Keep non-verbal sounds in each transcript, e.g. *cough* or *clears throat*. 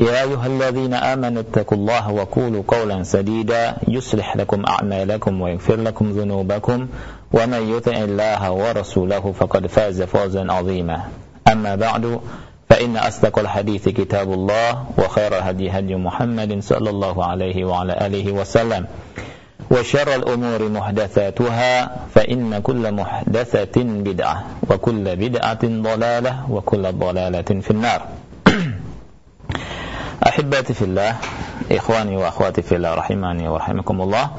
يا أيها الذين آمنوا اتقوا الله وقولوا قولا سديدا يصلح لكم أعمالكم ويغفر لكم ذنوبكم ومن يطع الله ورسوله فقد فاز فوزا عظيما. أما بعد فإن أصدق الحديث كتاب الله وخير الهدي هدي محمد صلى الله عليه وعلى آله وسلم. وشر الأمور محدثاتها فإن كل محدثة بدعة وكل بدعة ضلالة وكل ضلالة في النار. Ahibati fillah, ikhwani wa akhwati fillah rahimani wa rahimakumullah.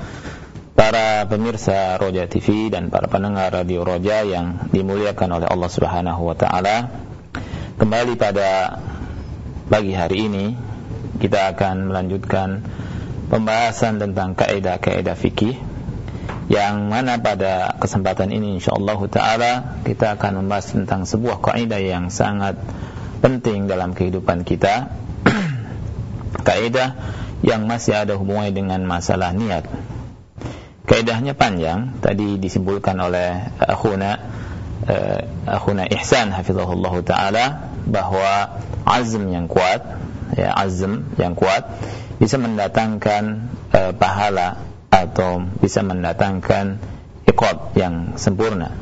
Para pemirsa Roja TV dan para pendengar Radio Roja yang dimuliakan oleh Allah Subhanahu wa taala. Kembali pada pagi hari ini kita akan melanjutkan pembahasan tentang kaidah-kaidah fikih yang mana pada kesempatan ini insyaallah taala kita akan membahas tentang sebuah kaidah yang sangat penting dalam kehidupan kita kaidah yang masih ada hubungannya dengan masalah niat. Kaidahnya panjang, tadi disimpulkan oleh akhuna uh, akhuna Ihsan hafizahullah taala bahwa azm yang kuat, ya azm yang kuat bisa mendatangkan uh, pahala atau bisa mendatangkan iqab yang sempurna.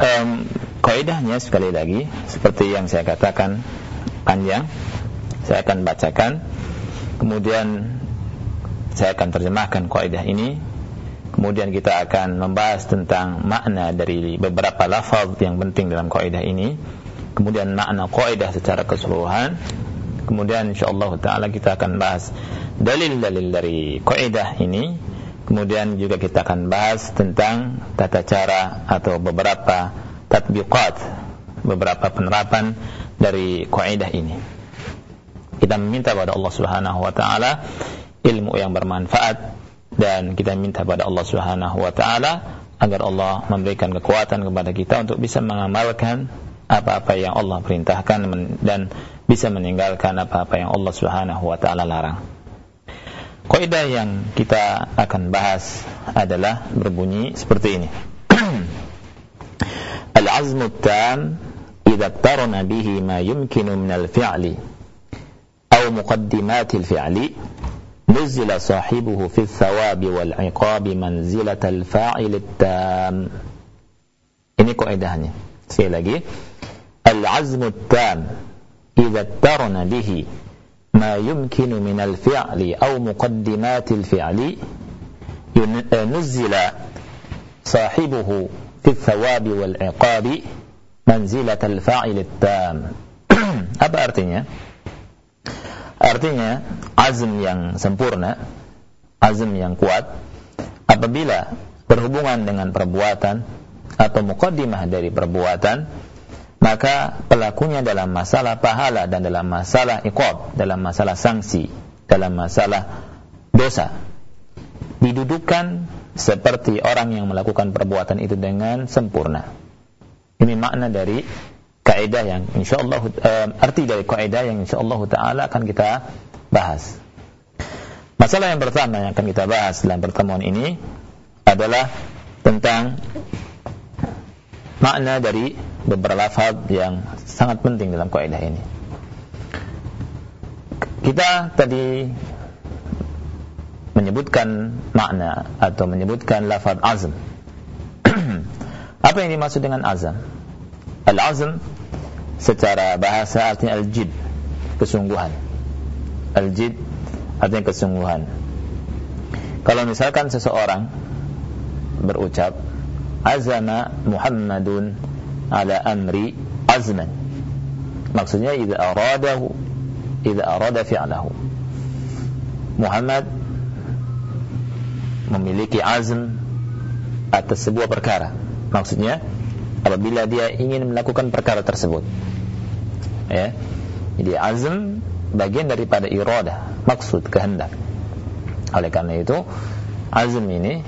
Um, kaidahnya sekali lagi seperti yang saya katakan panjang saya akan bacakan kemudian saya akan terjemahkan kaidah ini. Kemudian kita akan membahas tentang makna dari beberapa lafaz yang penting dalam kaidah ini. Kemudian makna kaidah secara keseluruhan. Kemudian insyaallah taala kita akan bahas dalil-dalil dari kaidah ini. Kemudian juga kita akan bahas tentang tata cara atau beberapa tatbiqat beberapa penerapan dari kaidah ini kita meminta pada Allah Subhanahu wa taala ilmu yang bermanfaat dan kita minta pada Allah Subhanahu wa taala agar Allah memberikan kekuatan kepada kita untuk bisa mengamalkan apa-apa yang Allah perintahkan dan bisa meninggalkan apa-apa yang Allah Subhanahu wa taala larang. Kaidah yang kita akan bahas adalah berbunyi seperti ini. *clears throat* Al-azmu tam idza bihi ma yumkinu min al-fi'li مقدمات الفعل. نزل صاحبه في الثواب والعقاب منزلة الفاعل التام. ini kaidahnya sekali lagi العزم التام. إذا اقترن به ما يمكن من الفعل أو مقدمات الفعل. نزل صاحبه في الثواب والعقاب منزلة الفاعل التام. *clears throat* apa artinya Artinya azm yang sempurna, azm yang kuat apabila berhubungan dengan perbuatan atau mukaddimah dari perbuatan maka pelakunya dalam masalah pahala dan dalam masalah iqab, dalam masalah sanksi, dalam masalah dosa didudukan seperti orang yang melakukan perbuatan itu dengan sempurna. Ini makna dari kaidah yang insyaallah uh, arti dari kaidah yang insyaallah taala akan kita bahas. Masalah yang pertama yang akan kita bahas dalam pertemuan ini adalah tentang makna dari beberapa lafaz yang sangat penting dalam kaidah ini. Kita tadi menyebutkan makna atau menyebutkan lafaz azm. *clears throat* Apa yang dimaksud dengan azam? Al-azm secara bahasa artinya al-jid, kesungguhan. Al-jid artinya kesungguhan. Kalau misalkan seseorang berucap azama Muhammadun ala amri azman maksudnya idza aradahu idza arada fi'lahu Muhammad memiliki azm atas sebuah perkara maksudnya apabila dia ingin melakukan perkara tersebut. Ya. Jadi azm bagian daripada iradah maksud kehendak. Oleh karena itu azm ini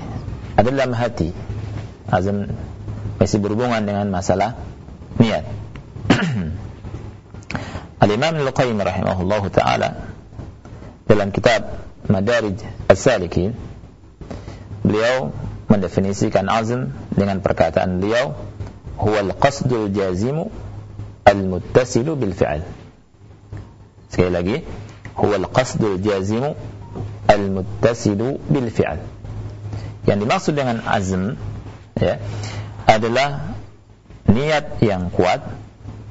adalah dalam hati. Azm masih berhubungan dengan masalah niat. *clears throat* Al-Imam Al-Qayyim rahimahullahu taala dalam kitab Madarij As-Salikin beliau mendefinisikan azm dengan perkataan beliau huwa al-qasdul jazimu al-muttasilu bil fi'l sekali lagi huwa al-qasdul jazimu al-muttasilu bil yang dimaksud dengan azm ya adalah niat yang kuat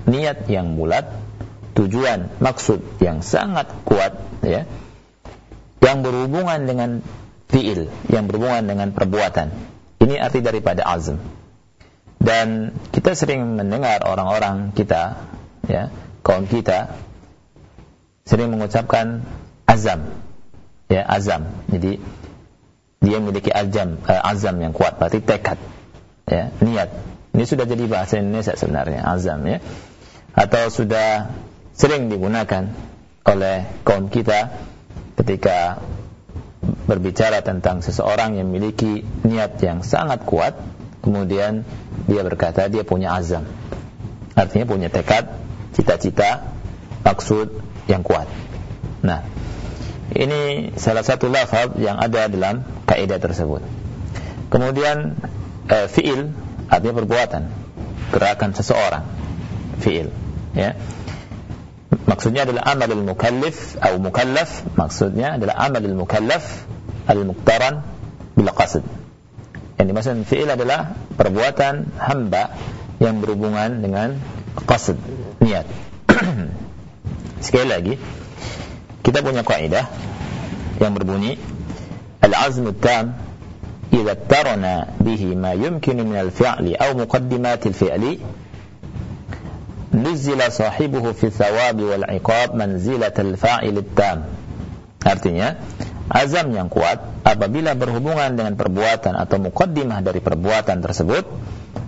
niat yang bulat tujuan maksud yang sangat kuat ya yang berhubungan dengan fi'il yang berhubungan dengan perbuatan. Ini arti daripada azm dan kita sering mendengar orang-orang kita ya kaum kita sering mengucapkan azam ya azam. Jadi dia memiliki azam uh, azam yang kuat berarti tekad ya niat. Ini sudah jadi bahasa Indonesia sebenarnya azam ya. Atau sudah sering digunakan oleh kaum kita ketika berbicara tentang seseorang yang memiliki niat yang sangat kuat kemudian dia berkata dia punya azam. Artinya punya tekad cita-cita maksud yang kuat. Nah ini salah satu lafaz yang ada dalam kaidah tersebut. Kemudian e, fiil artinya perbuatan gerakan seseorang. Fiil ya. Maksudnya adalah amalul mukallif atau mukallaf. Maksudnya adalah amalul mukallaf al-muqtaran bil qasd yang dimaksud fi'il adalah perbuatan hamba yang berhubungan dengan qasd, niat. *clears throat* Sekali lagi, kita punya kaidah yang berbunyi al-azmu tam idza tarana bihi ma yumkinu min al-fi'li aw muqaddimat al-fi'li nuzila sahibuhu fi thawab wal 'iqab manzilat al-fa'il tam Artinya, azam yang kuat apabila berhubungan dengan perbuatan atau mukaddimah dari perbuatan tersebut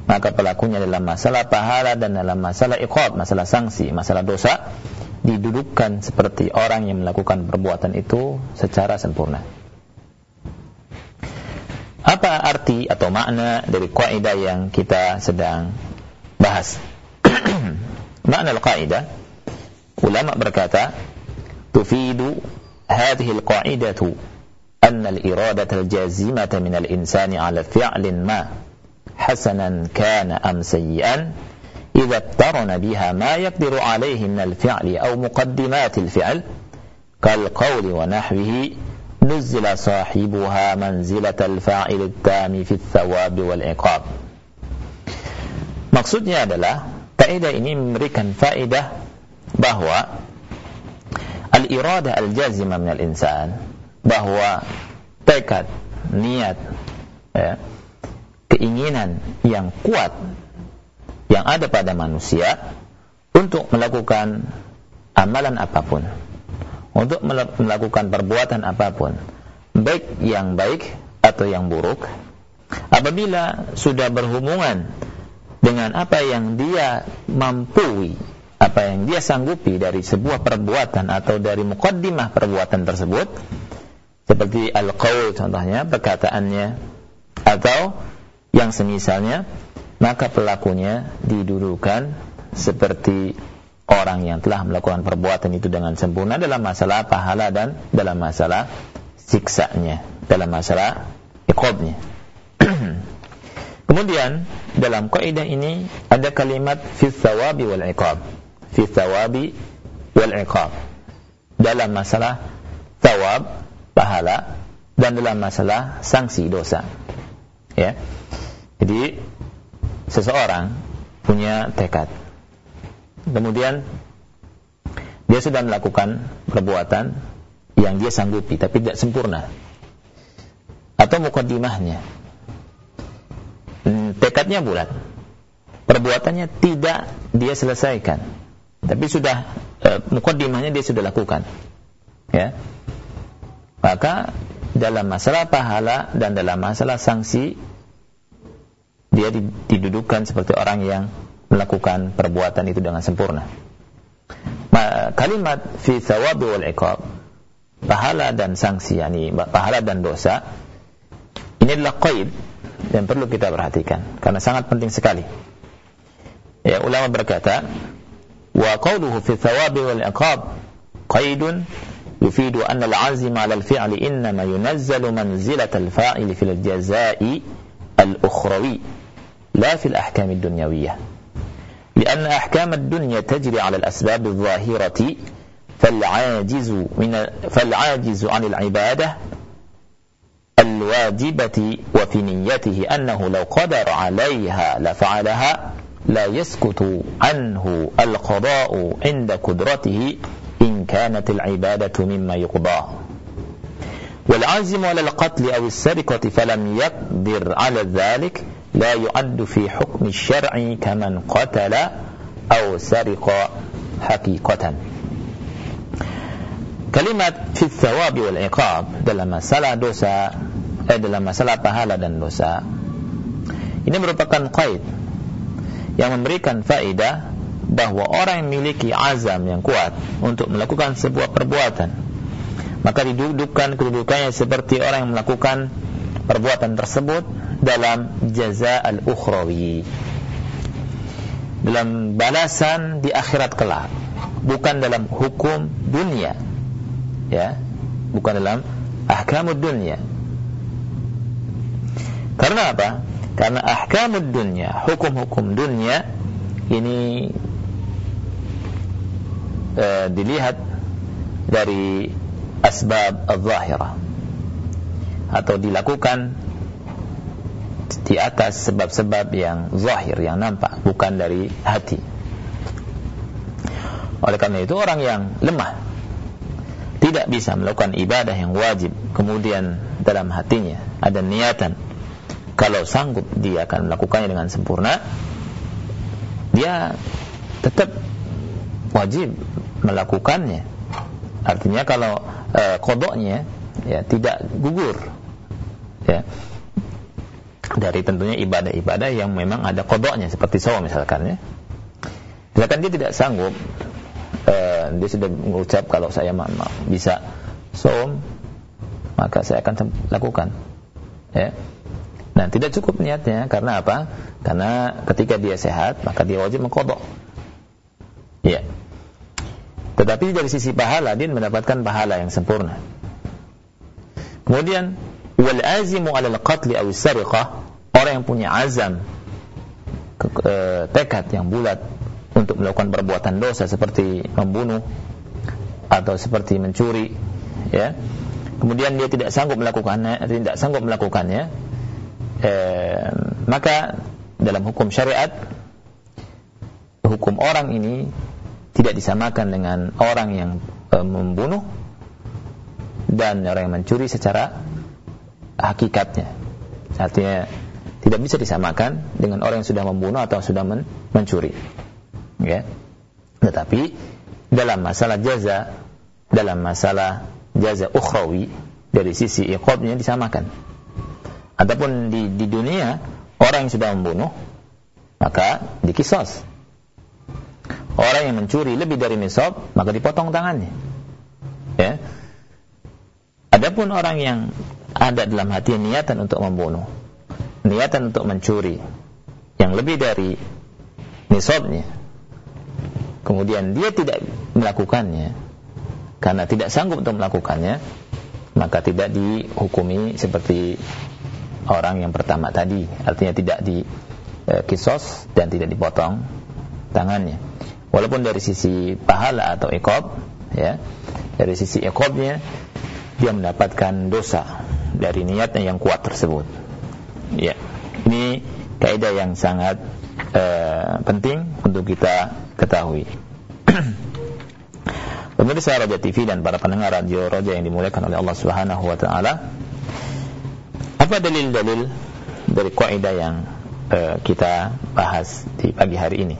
maka pelakunya dalam masalah pahala dan dalam masalah iqab, masalah sanksi, masalah dosa didudukkan seperti orang yang melakukan perbuatan itu secara sempurna. Apa arti atau makna dari kaidah yang kita sedang bahas? *clears throat* makna al-kaidah ulama berkata tufidu هذه القاعدة أن الإرادة الجازمة من الإنسان على فعل ما حسنا كان أم سيئا إذا اقترن بها ما يقدر عليه من الفعل أو مقدمات الفعل كالقول ونحوه نزل صاحبها منزلة الفاعل التام في الثواب والعقاب. Maksudnya adalah kaidah ini memberikan faedah bahwa al-iradah al-jazimah minal insan. Bahwa tekad, niat, ya, keinginan yang kuat yang ada pada manusia untuk melakukan amalan apa pun, untuk melakukan perbuatan apa pun, baik yang baik atau yang buruk, apabila sudah berhubungan dengan apa yang dia mampu apa yang dia sanggupi dari sebuah perbuatan atau dari mukaddimah perbuatan tersebut seperti al-qaul contohnya perkataannya atau yang semisalnya maka pelakunya didudukan seperti orang yang telah melakukan perbuatan itu dengan sempurna dalam masalah pahala dan dalam masalah siksanya dalam masalah iqabnya. *clears throat* Kemudian dalam kaidah ini ada kalimat fi wal iqab fi thawabi wal iqab. Dalam masalah thawab pahala dan dalam masalah sanksi dosa. Ya. Jadi seseorang punya tekad. Kemudian dia sudah melakukan perbuatan yang dia sanggupi tapi tidak sempurna. Atau mukaddimahnya. Tekadnya bulat. Perbuatannya tidak dia selesaikan. Tapi sudah e, mukaddimahnya dia sudah lakukan. Ya. Maka dalam masalah pahala dan dalam masalah sanksi dia didudukan seperti orang yang melakukan perbuatan itu dengan sempurna. Kalimat fi thawabi wal iqab pahala dan sanksi yakni pahala dan dosa ini adalah qaid dan perlu kita perhatikan karena sangat penting sekali. Ya ulama berkata fi thawabi wal iqab qaidun يفيد أن العزم على الفعل إنما ينزل منزلة الفاعل في الجزاء الأخروي لا في الأحكام الدنيوية. لأن أحكام الدنيا تجري على الأسباب الظاهرة فالعاجز من فالعاجز عن العبادة الواجبة وفي نيته أنه لو قدر عليها لفعلها لا يسكت عنه القضاء عند قدرته إن كانت العبادة مما يقضى والعازم على القتل أو السرقة فلم يقدر على ذلك لا يعد في حكم الشرع كمن قتل أو سرق حقيقة. Kalimat fi thawabi wal iqab dalam masalah dosa eh dalam masalah pahala dan dosa. Ini merupakan qaid. Yang memberikan faedah bahwa orang yang memiliki azam yang kuat untuk melakukan sebuah perbuatan maka didudukkan kedudukannya seperti orang yang melakukan perbuatan tersebut dalam jaza al-ukhrawi dalam balasan di akhirat kelak bukan dalam hukum dunia ya bukan dalam ahkamud dunia. Karena apa karena ahkamud dunia hukum-hukum dunia ini e, dilihat dari asbab al-zahirah atau dilakukan di atas sebab-sebab yang zahir yang nampak bukan dari hati. Oleh karena itu orang yang lemah tidak bisa melakukan ibadah yang wajib kemudian dalam hatinya ada niatan kalau sanggup dia akan melakukannya dengan sempurna. Dia tetap wajib melakukannya. Artinya kalau e, kodoknya ya tidak gugur. Ya. Dari tentunya ibadah-ibadah yang memang ada kodoknya seperti sawa misalkan ya. Misalkan dia tidak sanggup uh, dia sudah mengucap kalau saya bisa som maka saya akan lakukan. Ya nah tidak cukup niatnya. Karena apa? Karena ketika dia sehat maka dia wajib mengkodok. Ya tetapi dari sisi pahala dia mendapatkan pahala yang sempurna. Kemudian wal azimu ala al-qatl aw orang yang punya azam ke, tekad yang bulat untuk melakukan perbuatan dosa seperti membunuh atau seperti mencuri ya. Kemudian dia tidak sanggup melakukannya tidak sanggup melakukannya eh, maka dalam hukum syariat hukum orang ini tidak disamakan dengan orang yang eh, membunuh dan orang yang mencuri secara hakikatnya. Artinya tidak bisa disamakan dengan orang yang sudah membunuh atau sudah men mencuri. Ya. Tetapi dalam masalah jaza dalam masalah jaza ukhrawi dari sisi iqabnya disamakan adapun di, di dunia orang yang sudah membunuh maka dikisos. Orang yang mencuri lebih dari nisab maka dipotong tangannya. Ya. Adapun orang yang ada dalam hati niatan untuk membunuh niatan untuk mencuri yang lebih dari nisabnya kemudian dia tidak melakukannya karena tidak sanggup untuk melakukannya maka tidak dihukumi seperti orang yang pertama tadi artinya tidak di e, kisos dan tidak dipotong tangannya walaupun dari sisi pahala atau ekob ya dari sisi ekobnya dia mendapatkan dosa dari niatnya yang kuat tersebut ya ini kaidah yang sangat uh, penting untuk kita ketahui. *clears throat* Pemirsa Raja TV dan para pendengar radio Raja yang dimuliakan oleh Allah Subhanahu wa taala. Apa dalil-dalil dari kaidah yang uh, kita bahas di pagi hari ini.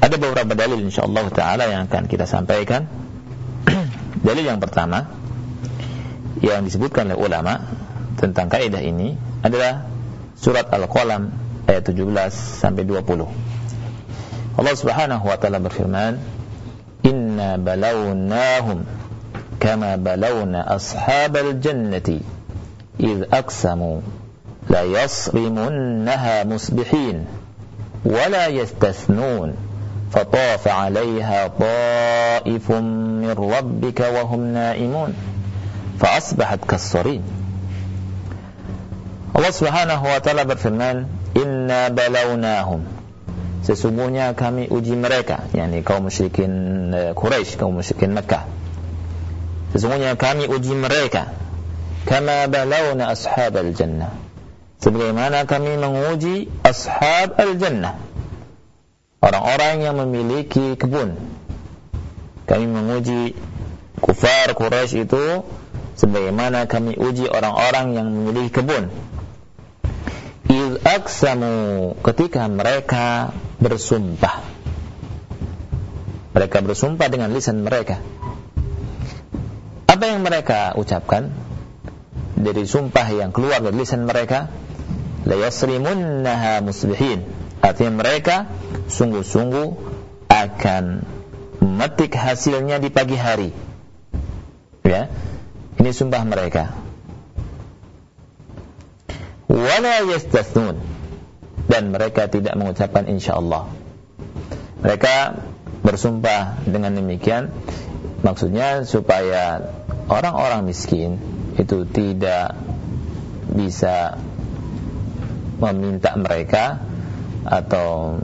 Ada beberapa dalil insyaallah taala yang akan kita sampaikan. *clears throat* dalil yang pertama yang disebutkan oleh ulama tentang kaidah ini adalah surat Al-Qalam ayat 17 sampai 20. Allah Subhanahu wa taala berfirman, "Inna balawnahum kama balawna ashabal jannati aqsamu la yasrimunnaha musbihin ولا يستثنون فطاف عليها طائف من ربك وهم نائمون فأصبحت كالصريم Allah Subhanahu wa taala berfirman, "Inna balawnahum." Sesungguhnya kami uji mereka, yakni kaum musyrikin eh, Quraisy, kaum musyrikin Makkah. Sesungguhnya kami uji mereka kama balawna ashabal jannah sebagaimana kami menguji ashab al-jannah. Orang-orang yang memiliki kebun. Kami menguji kufar Quraisy itu sebagaimana kami uji orang-orang yang memiliki kebun. Iz aksamu ketika mereka bersumpah. Mereka bersumpah dengan lisan mereka. Apa yang mereka ucapkan dari sumpah yang keluar dari lisan mereka la yasrimunnaha musbihin. Artinya mereka sungguh-sungguh akan memetik hasilnya di pagi hari. Ya ini sumpah mereka. Wala yastathnun dan mereka tidak mengucapkan insyaallah. Mereka bersumpah dengan demikian. Maksudnya supaya orang-orang miskin itu tidak bisa meminta mereka atau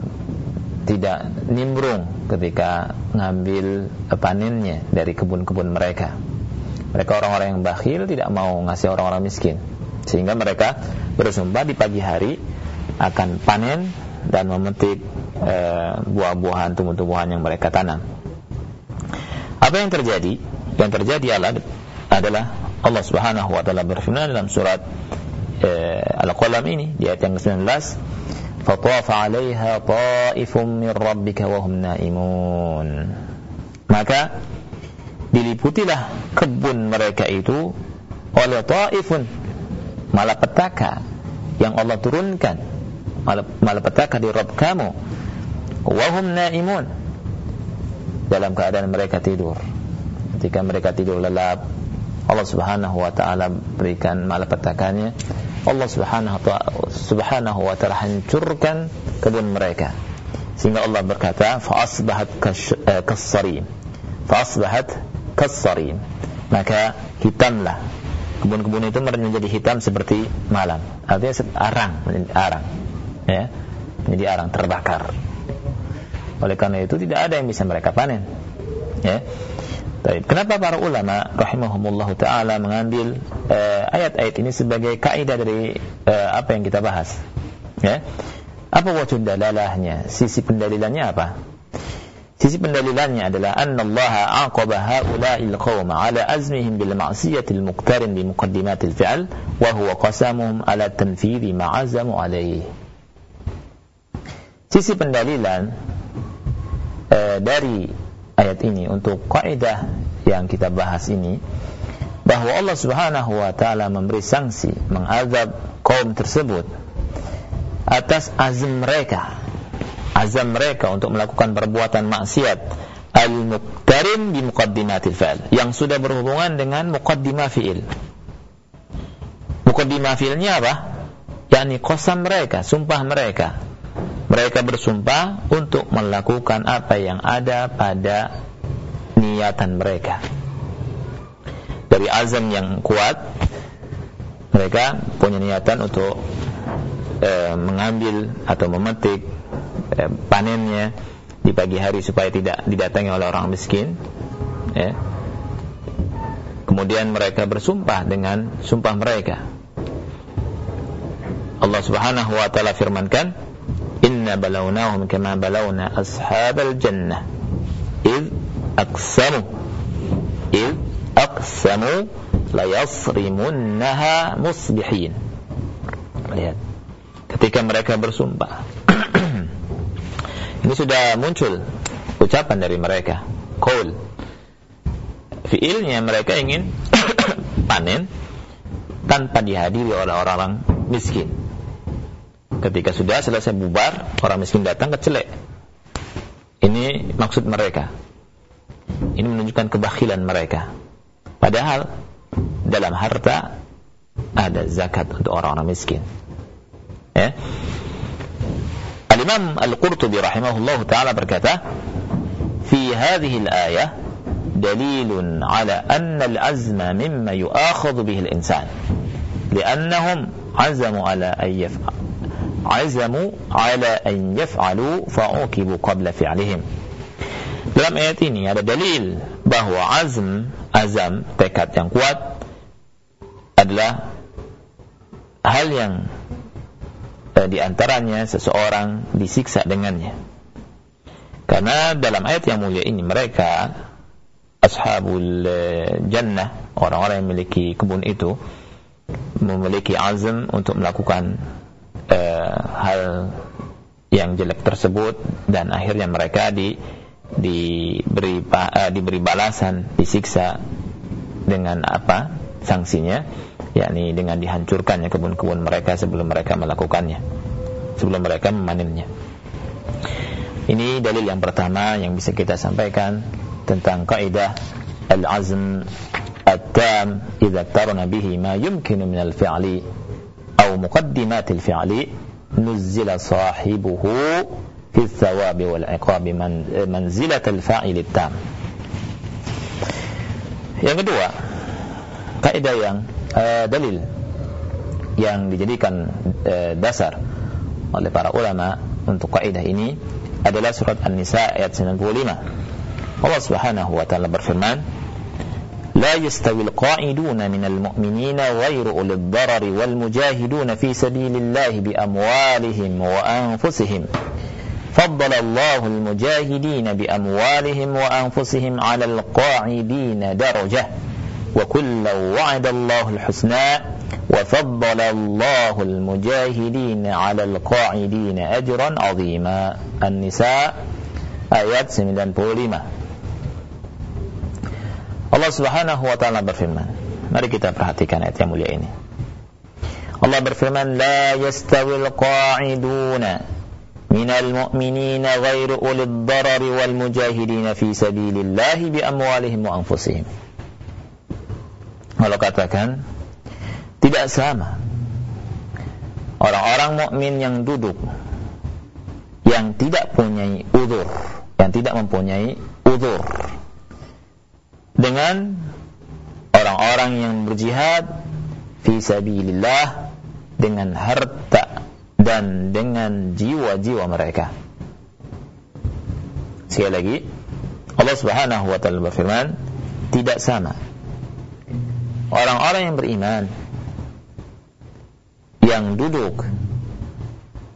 tidak nimbrung ketika ngambil panennya dari kebun-kebun mereka. Mereka orang-orang yang bakhil tidak mau ngasih orang-orang miskin. Sehingga mereka bersumpah di pagi hari akan panen dan memetik e, buah-buahan, tumbuh-tumbuhan yang mereka tanam. Apa yang terjadi? Yang terjadi adalah Allah Subhanahu wa taala berfirman dalam surat eh, Al-Qalam ini di ayat yang ke-19 فطاف عليها طائف من ربك وهم نائمون maka diliputilah kebun mereka itu oleh taifun malapetaka yang Allah turunkan malapetaka di Rabb kamu wahum naimun dalam keadaan mereka tidur ketika mereka tidur lelap Allah Subhanahu wa taala berikan malapetakannya Allah Subhanahu wa Subhanahu wa taala hancurkan kebun mereka. Sehingga Allah berkata fa asbahat eh, kassarim. Fa asbahat maka hitamlah. Kebun-kebun itu menjadi hitam seperti malam. Artinya arang. Menjadi arang. Ya. Menjadi arang terbakar. Oleh karena itu tidak ada yang bisa mereka panen. Ya Baik. Kenapa para ulama rahimahumullah taala mengambil uh, ayat-ayat ini sebagai kaidah dari uh, apa yang kita bahas? Ya. Apa wajib dalalahnya? Sisi pendalilannya apa? Sisi pendalilannya adalah anna Allah aqaba haula'il qaum ala azmihim bil ma'siyatil muqtarin bi muqaddimatil fi'l wa huwa qasamuhum ala tanfidhi ma'azamu alaihi. Sisi pendalilan uh, dari ayat ini untuk kaidah yang kita bahas ini bahwa Allah Subhanahu wa taala memberi sanksi mengazab kaum tersebut atas azam mereka. Azam mereka untuk melakukan perbuatan maksiat. Al-muqtarin bi muqaddimatil fa'il yang sudah berhubungan dengan muqaddimah fi'il. Muqaddimah fi'ilnya apa? Yakni qasam mereka sumpah mereka mereka bersumpah untuk melakukan apa yang ada pada niatan mereka. Dari azam yang kuat, mereka punya niatan untuk e, mengambil atau memetik e, panennya di pagi hari supaya tidak didatangi oleh orang miskin. Ya. Kemudian mereka bersumpah dengan sumpah mereka. Allah Subhanahu wa taala firmankan, inna balawnahum kama balawna ashabal jannah id aqsamu id aqsamu la yasrimunnaha musbihin lihat ketika mereka bersumpah. *clears throat* Ini sudah muncul ucapan dari mereka, qaul. Fiilnya mereka ingin *clears throat* panen tanpa dihadiri oleh orang-orang miskin Ketika sudah selesai bubar, orang miskin datang kecelek. Ini maksud mereka. Ini menunjukkan kebakhilan mereka. Padahal dalam harta ada zakat untuk orang-orang miskin. Ya. Al-Imam Al-Qurtubi rahimahullah taala berkata, "Fi hadhihi al-ayah dalilun ala anna al-azma mimma yu'akhadhu bihi al-insan." لأنهم عزموا على أن يفعل عزموا على أن يفعلوا فعوقبوا قبل فعلهم dalam ayat ini ada dalil bahwa azm, azam, tekad yang kuat adalah hal yang eh, diantaranya seseorang disiksa dengannya. Karena dalam ayat yang mulia ini mereka ashabul eh, jannah, orang-orang yang memiliki kebun itu memiliki azam untuk melakukan eh, hal yang jelek tersebut dan akhirnya mereka di diberi uh, diberi balasan, disiksa dengan apa? sanksinya yakni dengan dihancurkannya kebun-kebun mereka sebelum mereka melakukannya sebelum mereka memanennya ini dalil yang pertama yang bisa kita sampaikan tentang kaidah al-azm at-tam idza tarana bihi ma yumkinu min al-fi'li aw muqaddimat al-fi'li nuzila sahibuhu fi al-thawab wal 'iqab manzilat al-fa'il at-tam yang kedua kaidah yang uh, dalil yang dijadikan uh, dasar oleh para ulama untuk kaidah ini adalah surat An-Nisa ayat 95. Allah Subhanahu wa taala berfirman, لا يستوي القاعدون من المؤمنين غير أولي الضرر والمجاهدون في سبيل الله بأموالهم وأنفسهم. فضل الله المجاهدين بأموالهم وأنفسهم على القاعدين درجة. وكلا وعد الله الحسنى وفضل الله المجاهدين على القاعدين أجرا عظيما. النساء آيات 95 Allah Subhanahu wa taala berfirman. Mari kita perhatikan ayat yang mulia ini. Allah berfirman La yastawil qa'iduna minal mu'minina ghairu ulid darari wal mujahidina fi sabilillahi bi amwalihim wa anfusihim. Kalau katakan tidak sama orang-orang mukmin yang duduk yang tidak punya udur, yang tidak mempunyai udur dengan orang-orang yang berjihad fi sabilillah dengan harta dan dengan jiwa-jiwa mereka. Sekali lagi, Allah Subhanahu wa taala berfirman, tidak sama orang-orang yang beriman yang duduk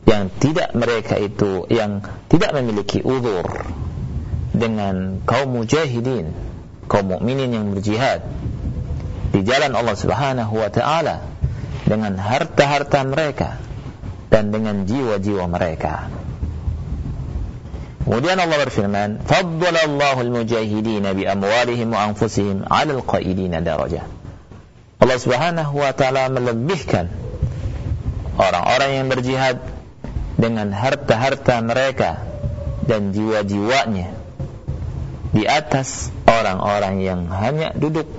yang tidak mereka itu yang tidak memiliki uzur dengan kaum mujahidin kaum mukminin yang berjihad di jalan Allah Subhanahu wa taala dengan harta-harta mereka dan dengan jiwa-jiwa mereka. Kemudian Allah berfirman, "Faddalallahu al-mujahidin bi amwalihim wa anfusihim 'ala al-qa'idin darajah." Allah Subhanahu wa taala melebihkan orang-orang yang berjihad dengan harta-harta mereka dan jiwa-jiwanya di atas orang-orang yang hanya duduk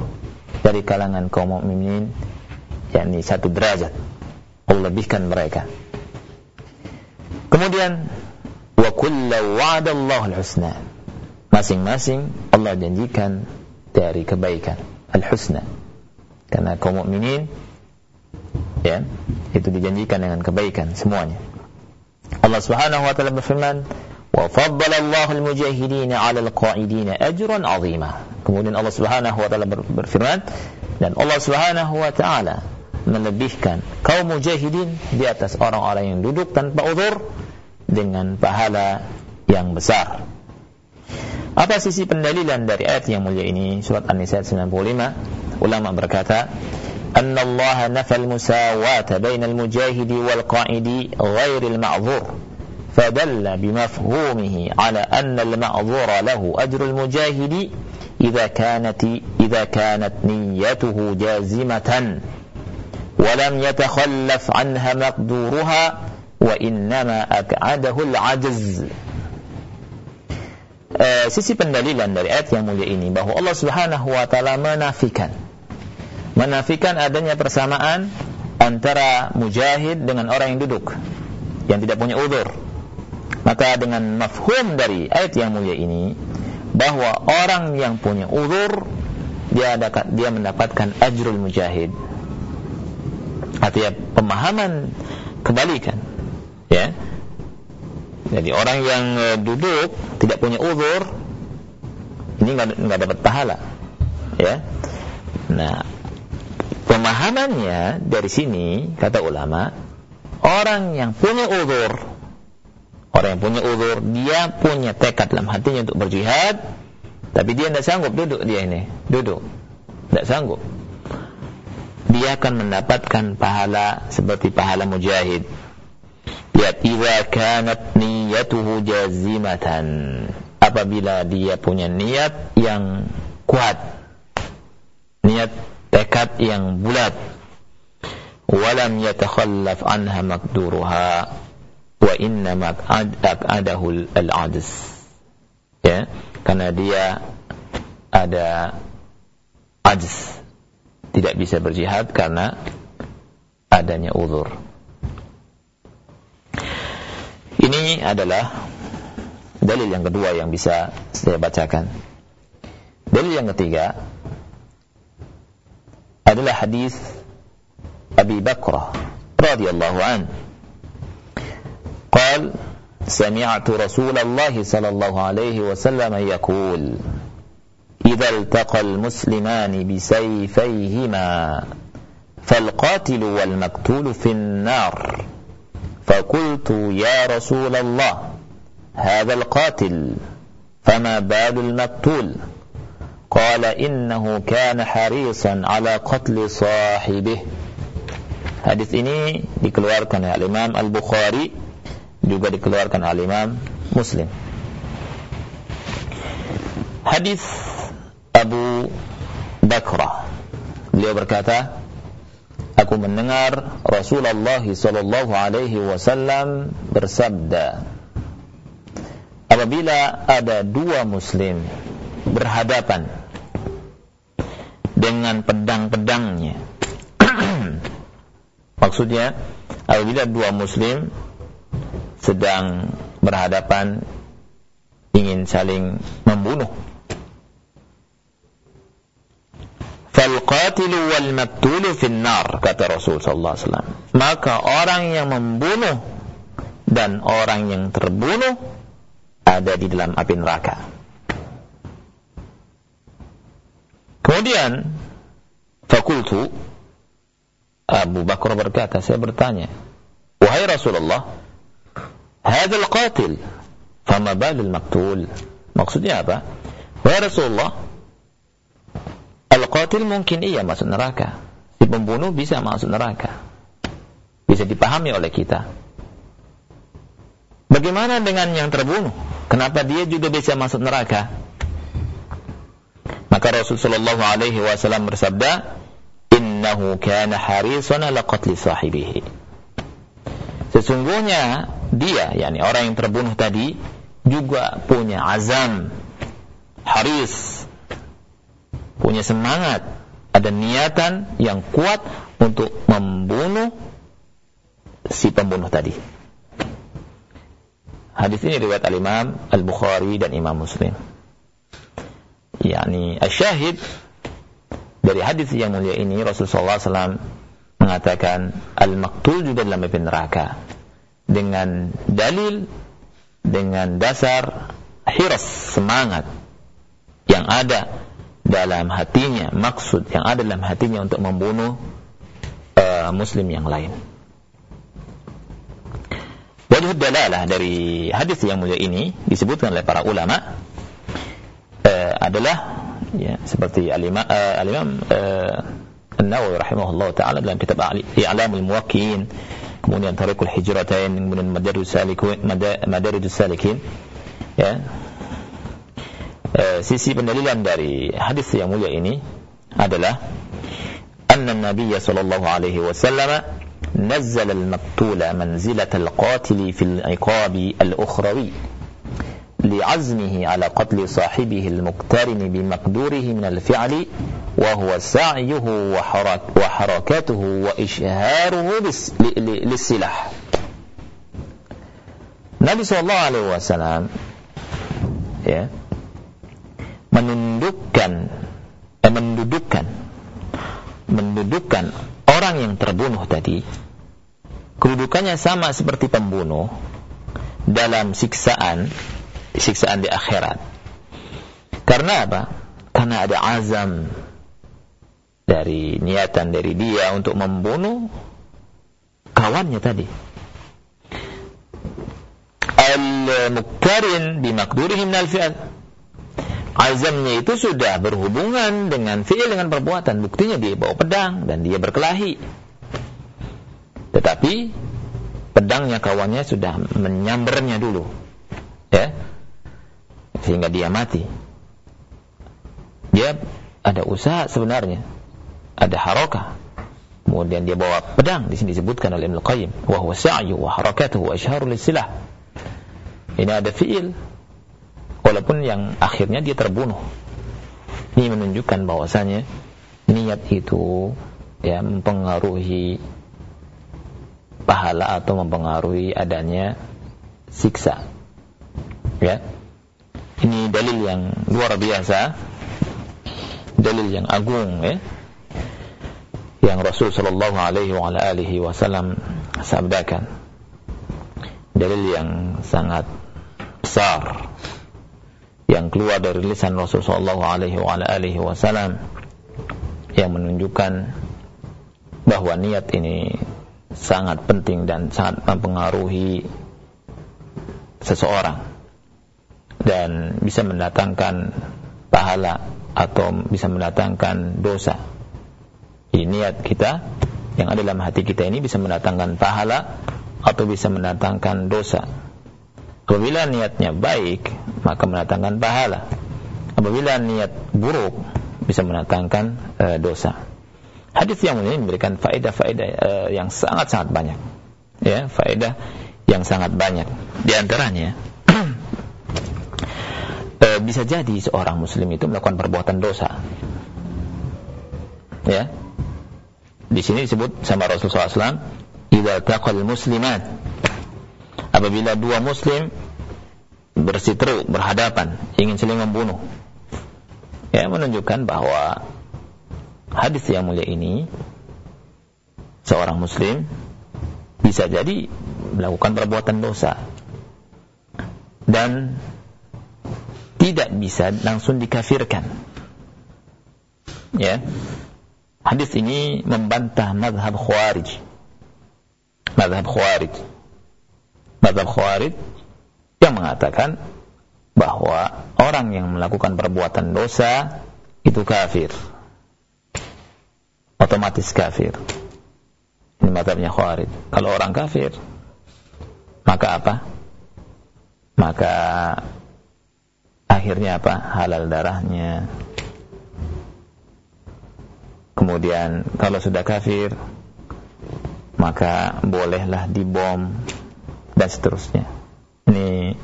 dari kalangan kaum mukminin yakni satu derajat Allah lebihkan mereka. Kemudian wa kullu wa'adallahu al-husna. Masing-masing Allah janjikan dari kebaikan al-husna. Karena kaum mukminin ya, itu dijanjikan dengan kebaikan semuanya. Allah Subhanahu wa taala berfirman, "Wa faddala Allahu al-mujahidin 'ala al-qa'idin ajran 'azima." Kemudian Allah Subhanahu wa taala berfirman, dan Allah Subhanahu wa taala melebihkan kaum mujahidin di atas orang-orang yang duduk tanpa uzur dengan pahala yang besar. Apa sisi pendalilan dari ayat yang mulia ini? Surat An-Nisa 95 ulama berkata أن الله نفى المساواة بين المجاهد والقائد غير المعذور فدل بمفهومه على أن المعذور له أجر المجاهد إذا كانت إذا كانت نيته جازمة ولم يتخلف عنها مقدورها وإنما أكعده العجز Uh, sisi pendalilan dari ayat yang mulia ini bahwa Allah Subhanahu wa taala menafikan menafikan adanya persamaan antara mujahid dengan orang yang duduk yang tidak punya udur maka dengan mafhum dari ayat yang mulia ini bahwa orang yang punya udur dia dapat dia mendapatkan ajrul mujahid artinya pemahaman kebalikan ya jadi orang yang e, duduk tidak punya uzur ini nggak dapat pahala. Ya. Nah, pemahamannya dari sini kata ulama, orang yang punya uzur, orang yang punya uzur, dia punya tekad dalam hatinya untuk berjihad, tapi dia tidak sanggup duduk dia ini, duduk, tidak sanggup. Dia akan mendapatkan pahala seperti pahala mujahid Lihat, idza kanat niyatuhu jazimatan. Apabila dia punya niat yang kuat. Niat tekad yang bulat. Walam yatakhallaf anha makduruha. Wa inna al-ajz. Ya, karena dia ada ajz. Tidak bisa berjihad karena adanya uzur. Ini adalah dalil yang kedua yang bisa saya bacakan. Dalil yang ketiga adalah hadis Abi Bakrah radhiyallahu an. قال سمعت رسول الله صلى الله عليه وسلم يقول إذا التقى المسلمان بسيفيهما فالقاتل والمقتول في النار. فقلت يا رسول الله هذا القاتل فما بال المقتول؟ قال إنه كان حريصا على قتل صاحبه. Hadis ini dikeluarkan oleh Imam Al-Bukhari juga dikeluarkan oleh Imam Muslim. Hadis Abu Bakrah beliau berkata aku mendengar Rasulullah sallallahu alaihi wasallam bersabda apabila ada dua muslim berhadapan dengan pedang-pedangnya *clears throat* maksudnya apabila dua muslim sedang berhadapan ingin saling membunuh Falqatilu wal maktulu finnar kata Rasul sallallahu alaihi wasallam. Maka orang yang membunuh dan orang yang terbunuh ada di dalam api neraka. Kemudian fakultu Abu Bakar berkata, saya bertanya, wahai Rasulullah, hadal qatil, fama balul maktul. Maksudnya apa? Wahai Rasulullah, Al-qatil mungkin iya masuk neraka. Si pembunuh bisa masuk neraka. Bisa dipahami oleh kita. Bagaimana dengan yang terbunuh? Kenapa dia juga bisa masuk neraka? Maka Rasulullah sallallahu alaihi wasallam bersabda, "Innahu kana harisan ala qatli sahibihi." Sesungguhnya dia, yakni orang yang terbunuh tadi juga punya azam haris punya semangat, ada niatan yang kuat untuk membunuh si pembunuh tadi. Hadis ini riwayat al-Imam Al-Bukhari dan Imam Muslim. Yani asyahid dari hadis yang mulia ini Rasulullah SAW mengatakan al-maktul juga dalam neraka dengan dalil dengan dasar hiras semangat yang ada dalam hatinya maksud yang ada dalam hatinya untuk membunuh uh, muslim yang lain. Wajah dalalah dari hadis yang mulia ini disebutkan oleh para ulama uh, adalah ya seperti al-imam uh, al-imam uh, An-Nawawi rahimahullah taala dalam kitab I'lamul Muwakkiin kemudian Tariqul Hijratain kemudian Madarijus Salikin Madarijus Salikin ya e, sisi pendalilan dari hadis yang mulia ini adalah anna Nabi sallallahu alaihi wasallam نزل المقتول منزلة القاتل في العقاب الأخروي لعزمه على قتل صاحبه المقترن بمقدوره من الفعل وهو سعيه وحرك وحركاته وإشهاره للسلاح Nabi Shallallahu Alaihi Wasallam ya menundukkan eh, mendudukkan mendudukkan orang yang terbunuh tadi kedudukannya sama seperti pembunuh dalam siksaan siksaan di akhirat. Karena apa? Karena ada azam dari niatan dari dia untuk membunuh kawannya tadi. Al-muqtarin bimakdurihi al fi'al. Azamnya itu sudah berhubungan dengan fi'il dengan perbuatan. Buktinya dia bawa pedang dan dia berkelahi. Tetapi pedangnya kawannya sudah menyambernya dulu. Ya sehingga dia mati. Dia ada usaha sebenarnya, ada harakah. Kemudian dia bawa pedang, di sini disebutkan oleh Ibnu Qayyim, wa huwa sa'yu wa harakatuhu wa isharu silah. Ini ada fiil walaupun yang akhirnya dia terbunuh. Ini menunjukkan bahwasanya niat itu ya mempengaruhi pahala atau mempengaruhi adanya siksa. Ya. Ini dalil yang luar biasa, dalil yang agung ya. Yang Rasul sallallahu alaihi wa alihi wasallam sabdakan. Dalil yang sangat besar yang keluar dari lisan Rasul sallallahu alaihi wa alihi wasallam yang menunjukkan bahwa niat ini sangat penting dan sangat mempengaruhi seseorang dan bisa mendatangkan pahala atau bisa mendatangkan dosa. Niat kita yang ada dalam hati kita ini bisa mendatangkan pahala atau bisa mendatangkan dosa. Apabila niatnya baik, maka mendatangkan pahala. Apabila niat buruk, bisa mendatangkan e, dosa. Hadis yang ini memberikan faedah-faedah e, yang sangat-sangat banyak. Ya, faedah yang sangat banyak. Di antaranya *clears throat* e, bisa jadi seorang muslim itu melakukan perbuatan dosa. Ya. Di sini disebut sama Rasulullah SAW, "Idza taqal muslimat." Apabila dua muslim bersiteru berhadapan, ingin saling membunuh. Ya, menunjukkan bahwa hadis yang mulia ini seorang muslim bisa jadi melakukan perbuatan dosa dan tidak bisa langsung dikafirkan. Ya. Hadis ini membantah mazhab Khawarij. Mazhab Khawarij. Mazhab Khawarij yang mengatakan bahwa orang yang melakukan perbuatan dosa itu kafir. Otomatis kafir. Ini mazhabnya Khawarij. Kalau orang kafir, maka apa? Maka akhirnya apa? Halal darahnya. Kemudian kalau sudah kafir, maka bolehlah dibom dan seterusnya. Ini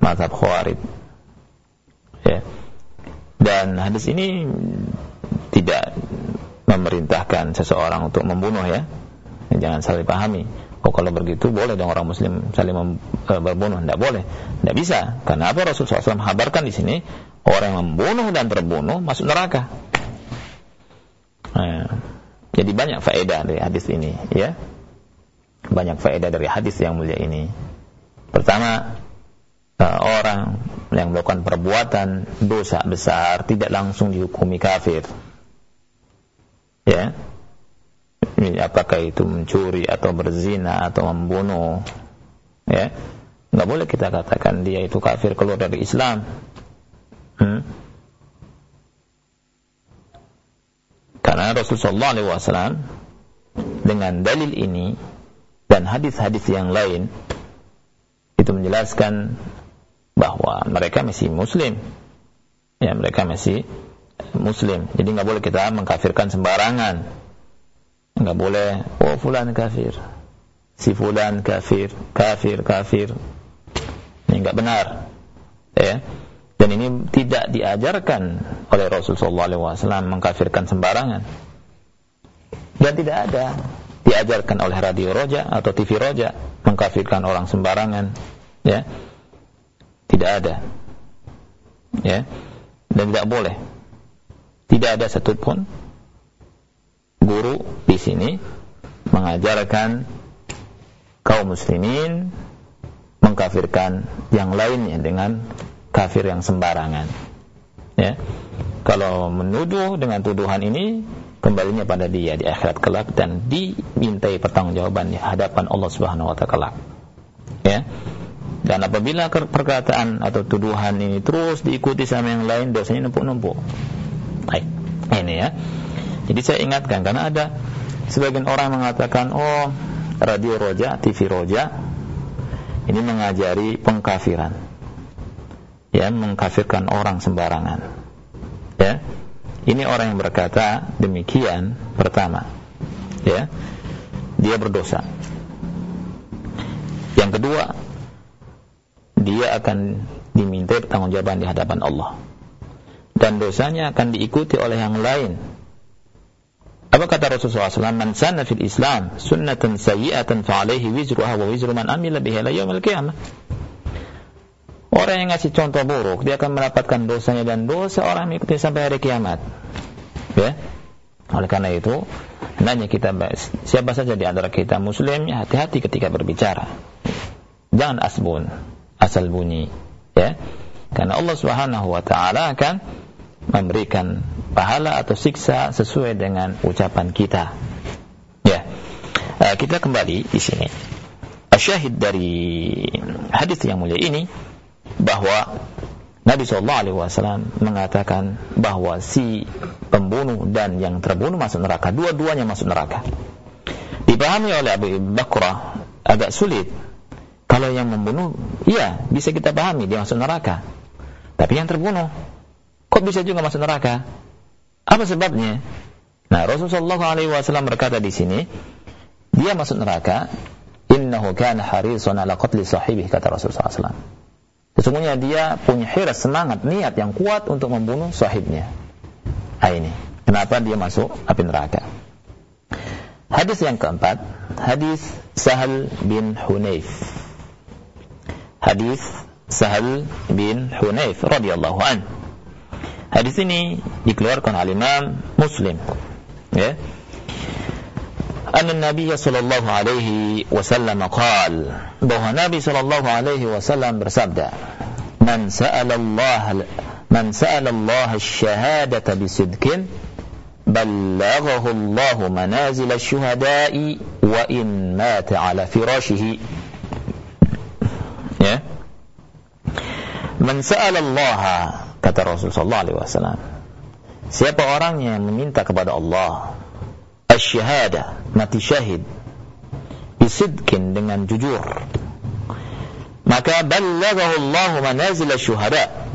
mazhab Khawarij. Ya. Dan hadis ini tidak memerintahkan seseorang untuk membunuh ya. Jangan salah dipahami. Oh kalau begitu boleh dong orang muslim saling e, berbunuh? Tidak boleh. Tidak bisa. Karena apa Rasulullah SAW habarkan di sini orang yang membunuh dan terbunuh masuk neraka. Jadi banyak faedah dari hadis ini, ya. Banyak faedah dari hadis yang mulia ini. Pertama, e, orang yang melakukan perbuatan dosa besar tidak langsung dihukumi kafir. Ya, apakah itu mencuri atau berzina atau membunuh ya nggak boleh kita katakan dia itu kafir keluar dari Islam hmm? Karena Rasulullah SAW dengan dalil ini dan hadis-hadis yang lain itu menjelaskan bahwa mereka masih muslim. Ya, mereka masih muslim. Jadi nggak boleh kita mengkafirkan sembarangan. Nggak boleh, oh fulan kafir. Si fulan kafir, kafir, kafir. Ini nggak benar. Ya. Dan ini tidak diajarkan oleh Rasulullah SAW mengkafirkan sembarangan. Dan tidak ada diajarkan oleh radio roja atau TV roja mengkafirkan orang sembarangan. Ya. Tidak ada. Ya. Dan tidak boleh. Tidak ada satupun guru di sini mengajarkan kaum muslimin mengkafirkan yang lainnya dengan kafir yang sembarangan. Ya. Kalau menuduh dengan tuduhan ini kembalinya pada dia di akhirat kelak dan dimintai pertanggungjawaban di hadapan Allah Subhanahu wa taala. Ya. Dan apabila perkataan atau tuduhan ini terus diikuti sama yang lain, dosanya numpuk-numpuk. Baik. Ini ya. Jadi saya ingatkan karena ada sebagian orang mengatakan, "Oh, radio roja, TV roja ini mengajari pengkafiran." Ya mengkafirkan orang sembarangan. Ya. Ini orang yang berkata demikian pertama ya dia berdosa. Yang kedua dia akan diminta pertanggungjawaban di hadapan Allah. Dan dosanya akan diikuti oleh yang lain. Apa kata Rasulullah SAW? Man sana fil Islam sunnatan sayyi'atan fa'alaihi wizruha wa wizru man amila biha la yawmal qiyamah. Orang yang ngasih contoh buruk, dia akan mendapatkan dosanya dan dosa orang mengikuti sampai hari kiamat. Ya. Oleh karena itu, hendaknya kita siapa saja di antara kita muslim, ya hati-hati ketika berbicara. Jangan asbun, asal bunyi, ya. Karena Allah Subhanahu wa taala akan memberikan pahala atau siksa sesuai dengan ucapan kita. Ya. Uh, kita kembali di sini. Syahid dari hadis yang mulia ini bahwa Nabi Shallallahu Alaihi Wasallam mengatakan bahwa si pembunuh dan yang terbunuh masuk neraka, dua-duanya masuk neraka. Dipahami oleh Abu Bakrah agak sulit. Kalau yang membunuh, iya bisa kita pahami dia masuk neraka. Tapi yang terbunuh, kok bisa juga masuk neraka? Apa sebabnya? Nah, Rasulullah Alaihi Wasallam berkata di sini, dia masuk neraka. Innahu kana harisan ala qatli sahibih kata Rasulullah SAW Sesungguhnya dia punya hiras semangat, niat yang kuat untuk membunuh sahibnya. Ah ini. Kenapa dia masuk api neraka? Hadis yang keempat, hadis Sahal bin Hunayf. Hadis Sahal bin Hunayf radhiyallahu an. Hadis ini dikeluarkan oleh Imam Muslim. Ya. أن النبي صلى الله عليه وسلم قال بوها النبي صلى الله عليه وسلم bersabda من سأل الله من سأل الله الشهادة بصدق بلغه الله منازل الشهداء وإن مات على فراشه yeah. من سأل الله kata Rasul sallallahu alaihi wasallam siapa orang yang meminta kepada Allah asyhada mati syahid. Bisidkin dengan jujur. Maka ballaghahu Allah manazil syuhada.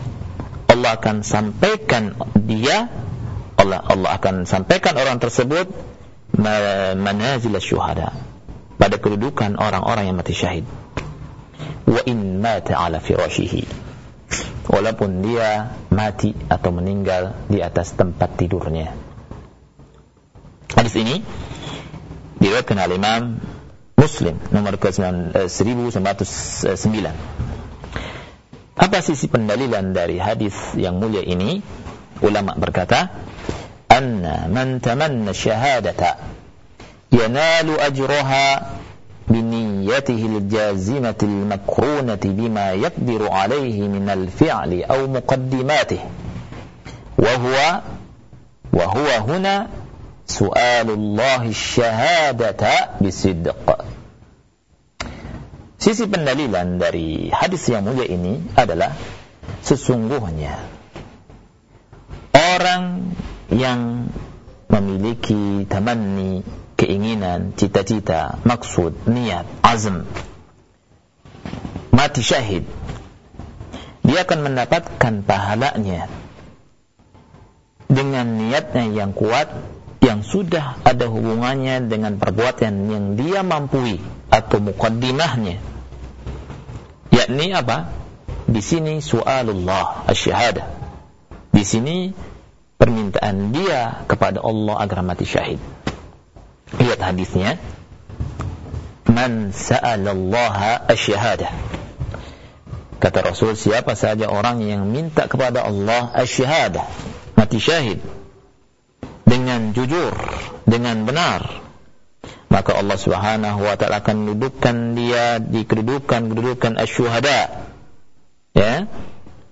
Allah akan sampaikan dia Allah Allah akan sampaikan orang tersebut manazil syuhada. Pada kedudukan orang-orang yang mati syahid. Wa in mata ala firashihi. Walaupun dia mati atau meninggal di atas tempat tidurnya Hadis ini diriwayatkan oleh Imam Muslim nomor ke 1909. Eh, Apa sisi pendalilan dari hadis yang mulia ini? Ulama berkata, "Anna man tamanna syahadata yanalu ajraha بنيته الجازمة المكرونة بما يقدر عليه من الفعل أو مقدماته وهو وهو هنا su'alullah syahadata bisidq. Sisi pendalilan dari hadis yang mulia ini adalah sesungguhnya orang yang memiliki tamanni, keinginan, cita-cita, maksud, niat, azm, mati syahid, dia akan mendapatkan pahalanya dengan niatnya yang kuat yang sudah ada hubungannya dengan perbuatan yang dia mampu atau mukaddimahnya yakni apa? Di sini soalullah asyhadah di sini permintaan dia kepada Allah agar mati syahid. Lihat hadisnya. Man sa'alallaha asyhadah kata Rasul siapa saja orang yang minta kepada Allah asyhadah mati syahid dengan jujur, dengan benar, maka Allah Subhanahu wa taala akan dudukkan dia di kedudukan-kedudukan asyuhada. Ya.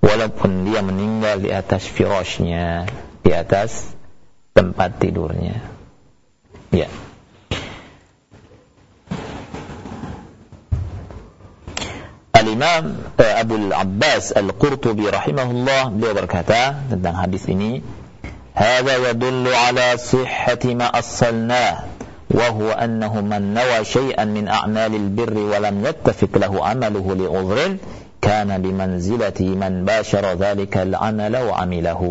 Walaupun dia meninggal di atas firasnya, di atas tempat tidurnya. Ya. Al-Imam eh, Abu Abbas Al-Qurtubi rahimahullah beliau berkata tentang hadis ini هذا يدل على صحة ما أصلناه وهو أنه من نوى شيئا من أعمال البر ولم يتفق له عمله لعذر كان بمنزلة من باشر ذلك العمل وعمله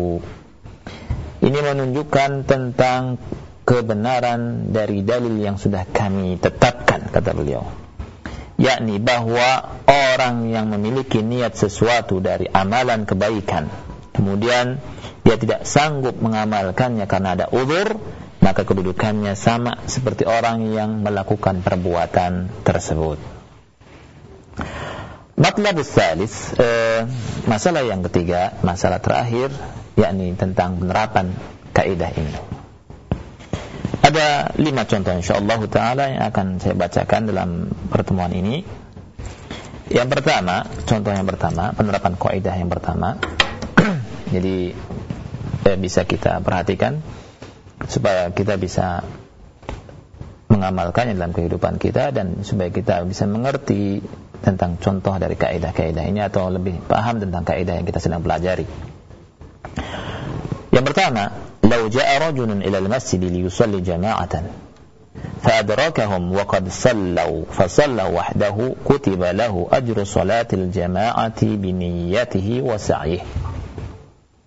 Ini menunjukkan tentang kebenaran dari dalil yang sudah kami tetapkan kata beliau yakni bahwa orang yang memiliki niat sesuatu dari amalan kebaikan kemudian dia tidak sanggup mengamalkannya karena ada uzur maka kedudukannya sama seperti orang yang melakukan perbuatan tersebut Matlab salis eh, masalah yang ketiga masalah terakhir yakni tentang penerapan kaidah ini ada lima contoh insyaallah taala yang akan saya bacakan dalam pertemuan ini. Yang pertama, contoh yang pertama, penerapan kaidah yang pertama. *clears throat* Jadi eh, bisa kita perhatikan supaya kita bisa mengamalkannya dalam kehidupan kita dan supaya kita bisa mengerti tentang contoh dari kaidah-kaidah ini atau lebih paham tentang kaidah yang kita sedang pelajari. Yang pertama, لو جاء رجل إلى المسجد ليصلي جماعة فأدركهم وقد صلوا فصلى وحده كتب له أجر صلاة الجماعة بنيته وسعيه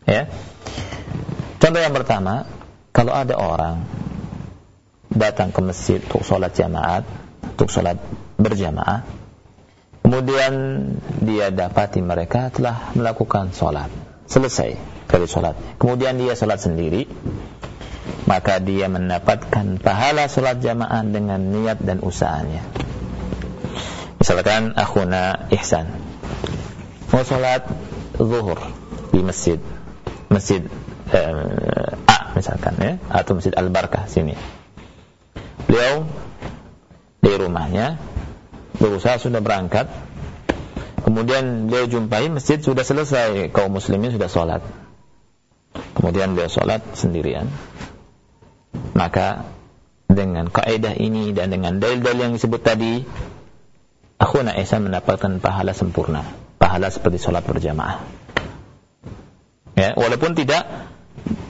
ya contoh yang pertama kalau ada orang datang ke masjid untuk sholat jamaat untuk sholat berjamaah kemudian dia dapati mereka telah melakukan sholat selesai dari sholat. Kemudian dia sholat sendiri, maka dia mendapatkan pahala sholat jamaah dengan niat dan usahanya. Misalkan akhuna ihsan mau sholat zuhur di masjid, masjid eh, A misalkan ya, atau masjid Al Barkah sini. Beliau di rumahnya berusaha sudah berangkat Kemudian beliau jumpai masjid sudah selesai, kaum muslimin sudah sholat. Kemudian beliau sholat sendirian. Maka dengan kaidah ini dan dengan dalil-dalil yang disebut tadi, akhuna Ihsan mendapatkan pahala sempurna, pahala seperti sholat berjamaah. Ya, walaupun tidak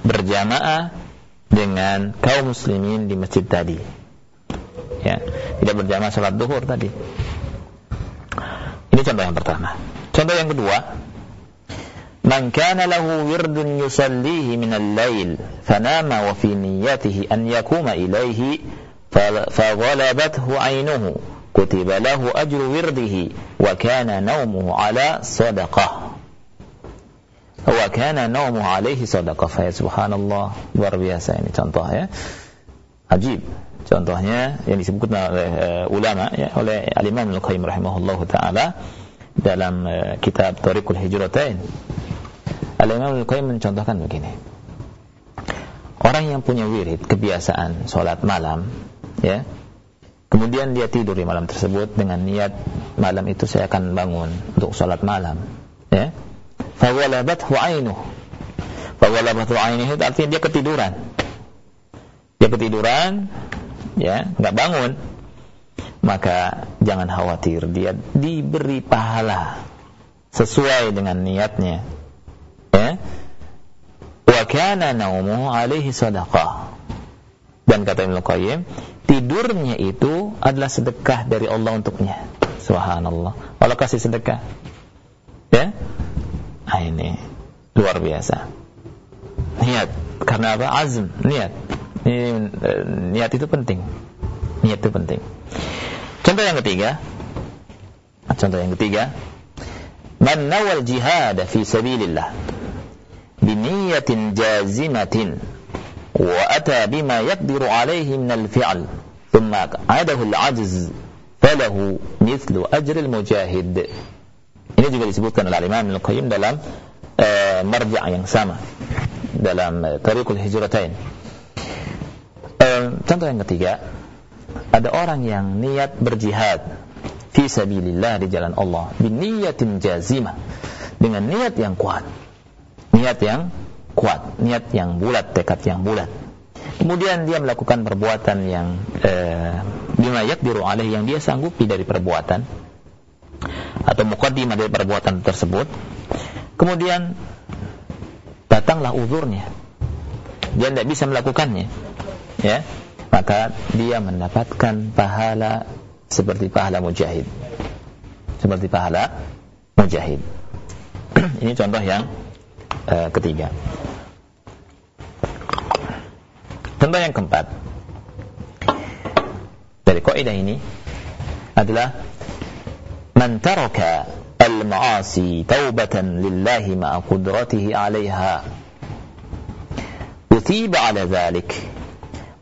berjamaah dengan kaum muslimin di masjid tadi. Ya, tidak berjamaah salat duhur tadi. Ini contoh yang pertama. Contoh yang kedua, Man kana lahu wirdun yusallihi min al-lail fanama wa fi niyyatihi an yakuma ilayhi faghalabathu aynuhu kutiba lahu ajru wirdihi wa kana nawmuhu ala sadaqah wa kana naumu alaihi sadaqah fa subhanallah. Luar biasa ini contoh ya. Ajib. Contohnya yang disebutkan oleh uh, ulama ya, oleh al-Imam Al-Qayyim rahimahullah taala dalam uh, kitab Tariqul Hijratain. al-Imam Al-Qayyim mencontohkan begini. Orang yang punya wirid kebiasaan salat malam ya kemudian dia tidur di malam tersebut dengan niat malam itu saya akan bangun untuk salat malam ya fawalabathu ainuh. Fawalabathu ainuh itu artinya dia ketiduran. Dia ketiduran, ya nggak bangun maka jangan khawatir dia diberi pahala sesuai dengan niatnya ya wa kana naumuhu alaihi sadaqah Dan kata Ibnu Qayyim, tidurnya itu adalah sedekah dari Allah untuknya. Subhanallah. Allah kasih sedekah. Ya? Ini luar biasa. Niat. Karena apa? Azm, niat. Ini, eh, niat itu penting. Niat itu penting. Contoh yang ketiga. Contoh yang ketiga. Man nawal jihad fi sabilillah biniyatin jazimatin wa ata bima yaqdiru alaihi min al-fi'l thumma adahu al-ajz falahu mithlu ajri. Ini juga disebutkan oleh Imam Al-Qayyim dalam uh, marja' yang sama. Dalam uh, Tariqul Hijratain. Uh, contoh yang ketiga, ada orang yang niat berjihad fi sabilillah di jalan Allah. Biniyatin jazimah. Dengan niat yang kuat. Niat yang kuat. Niat yang bulat tekad yang bulat. Kemudian dia melakukan perbuatan yang eh, bima yakdiru yang dia sanggupi dari perbuatan atau muqaddimah dari perbuatan tersebut kemudian datanglah uzurnya dia tidak bisa melakukannya ya maka dia mendapatkan pahala seperti pahala mujahid. Seperti pahala mujahid. *clears throat* Ini contoh yang uh, ketiga. Contoh yang keempat. Dari kaidah ini adalah man taraka al-ma'asi taubatan lillahi ma'a qudratihi 'alayha utiba 'ala dhalik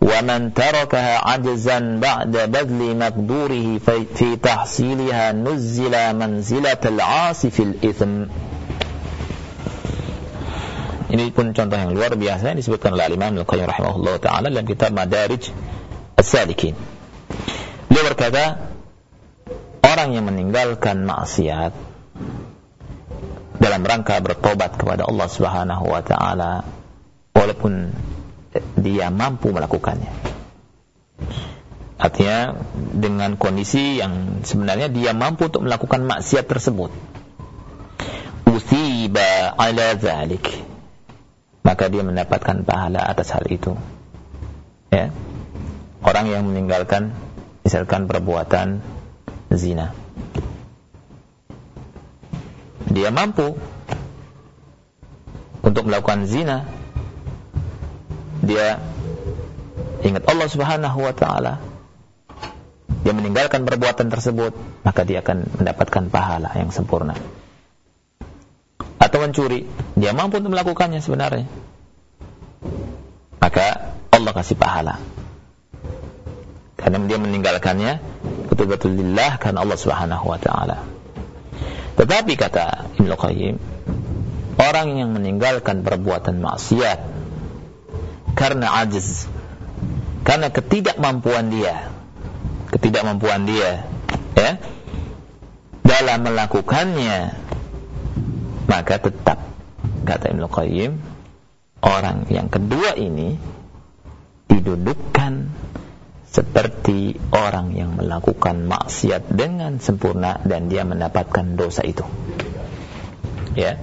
ومن تركها عجزا بعد بذل مقدوره في تحصيلها نزل منزلة العاصي في الإثم Ini pun contoh yang luar biasa yang disebutkan oleh Imam Al-Qayyim rahimahullah taala dalam kitab Madarij As-Salikin. Beliau berkata, orang yang meninggalkan maksiat dalam rangka bertobat kepada Allah Subhanahu wa taala walaupun dia mampu melakukannya. Artinya dengan kondisi yang sebenarnya dia mampu untuk melakukan maksiat tersebut. Usiba ala zalik. Maka dia mendapatkan pahala atas hal itu. Ya. Orang yang meninggalkan misalkan perbuatan zina. Dia mampu untuk melakukan zina. Dia ingat Allah Subhanahu wa taala. Dia meninggalkan perbuatan tersebut maka dia akan mendapatkan pahala yang sempurna. Atau mencuri dia mampu untuk melakukannya sebenarnya. Maka Allah kasih pahala karena dia meninggalkannya betul-betul lillah karena Allah Subhanahu wa taala. Tetapi kata Ibnu Qayyim orang yang meninggalkan perbuatan maksiat karena ajiz karena ketidakmampuan dia ketidakmampuan dia ya dalam melakukannya maka tetap kata Ibnu Qayyim orang yang kedua ini didudukkan seperti orang yang melakukan maksiat dengan sempurna dan dia mendapatkan dosa itu. Ya.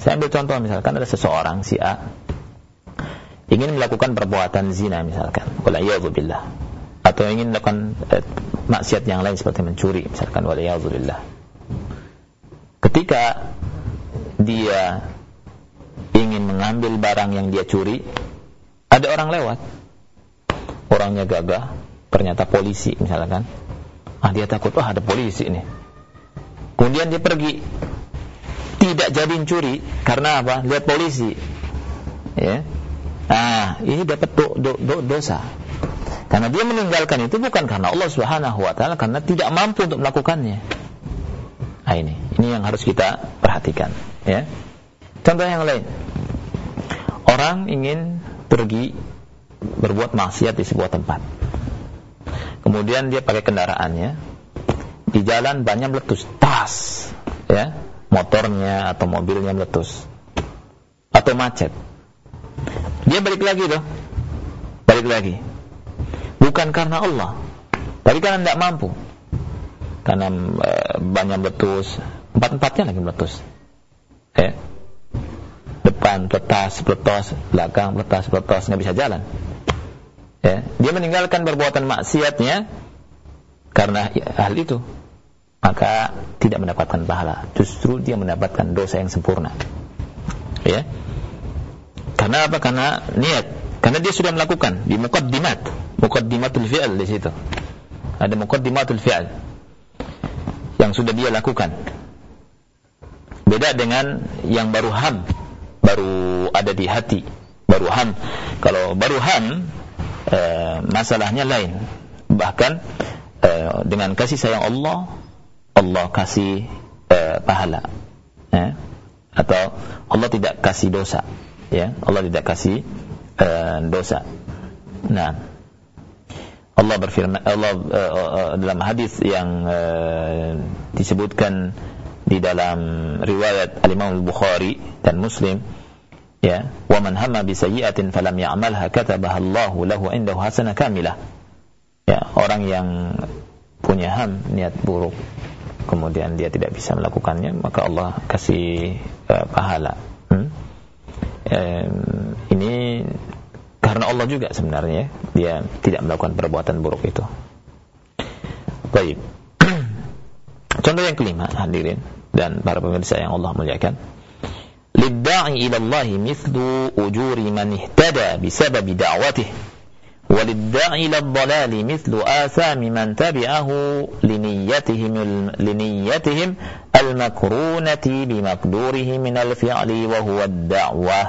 Saya ambil contoh misalkan ada seseorang si A ingin melakukan perbuatan zina misalkan, billah atau ingin melakukan eh, maksiat yang lain seperti mencuri misalkan, billah Ketika dia ingin mengambil barang yang dia curi, ada orang lewat, orangnya gagah, ternyata polisi misalkan, ah dia takut, wah ada polisi ini. Kemudian dia pergi, tidak jadi curi karena apa? Lihat polisi, ya Nah, ini dapat do, do, do, dosa. Karena dia meninggalkan itu bukan karena Allah Subhanahu wa taala karena tidak mampu untuk melakukannya. Nah, ini, ini yang harus kita perhatikan, ya. Contoh yang lain. Orang ingin pergi berbuat maksiat di sebuah tempat. Kemudian dia pakai kendaraannya. Di jalan banyak meletus, tas, ya. Motornya atau mobilnya meletus. Atau macet dia balik lagi tuh. Balik lagi. Bukan karena Allah. Tapi karena tidak mampu. Karena e, banyak meletus. Empat-empatnya lagi meletus. Eh. Depan, peletas, peletos. Belakang, peletas, peletos. Nggak bisa jalan. Ya, dia meninggalkan perbuatan maksiatnya karena hal itu, maka tidak mendapatkan pahala. Justru dia mendapatkan dosa yang sempurna. Ya. Karena apa? Karena niat. Karena dia sudah melakukan di muqaddimat. Muqaddimatul fi'al di situ. Ada muqaddimatul fi'al yang sudah dia lakukan. Beda dengan yang baru ham, baru ada di hati, baru ham. Kalau baru ham, e, masalahnya lain. Bahkan e, dengan kasih sayang Allah, Allah kasih e, pahala, ya. atau Allah tidak kasih dosa, ya. Allah tidak kasih e, dosa. Nah, Allah berfirman Allah uh, uh, dalam hadis yang uh, disebutkan di dalam riwayat Al-Imam Al-Bukhari dan Muslim ya wa man hamma bi sayyi'atin falam ya'malha katabaha Allahu lahu indahu hasanah kamilah ya orang yang punya ham niat buruk kemudian dia tidak bisa melakukannya maka Allah kasih uh, pahala hmm? um, ini karena Allah juga sebenarnya dia tidak melakukan perbuatan buruk itu. Baik. *clears throat* Contoh yang kelima hadirin dan para pemirsa yang Allah muliakan. للداعي إلى الله مثل أجور من اهتدى بسبب دعوته وللداعي إلى الضلال مثل آثام من تبعه لنيتهم, لنيتهم المكرونة بمقدوره من الفعل وهو الدعوة.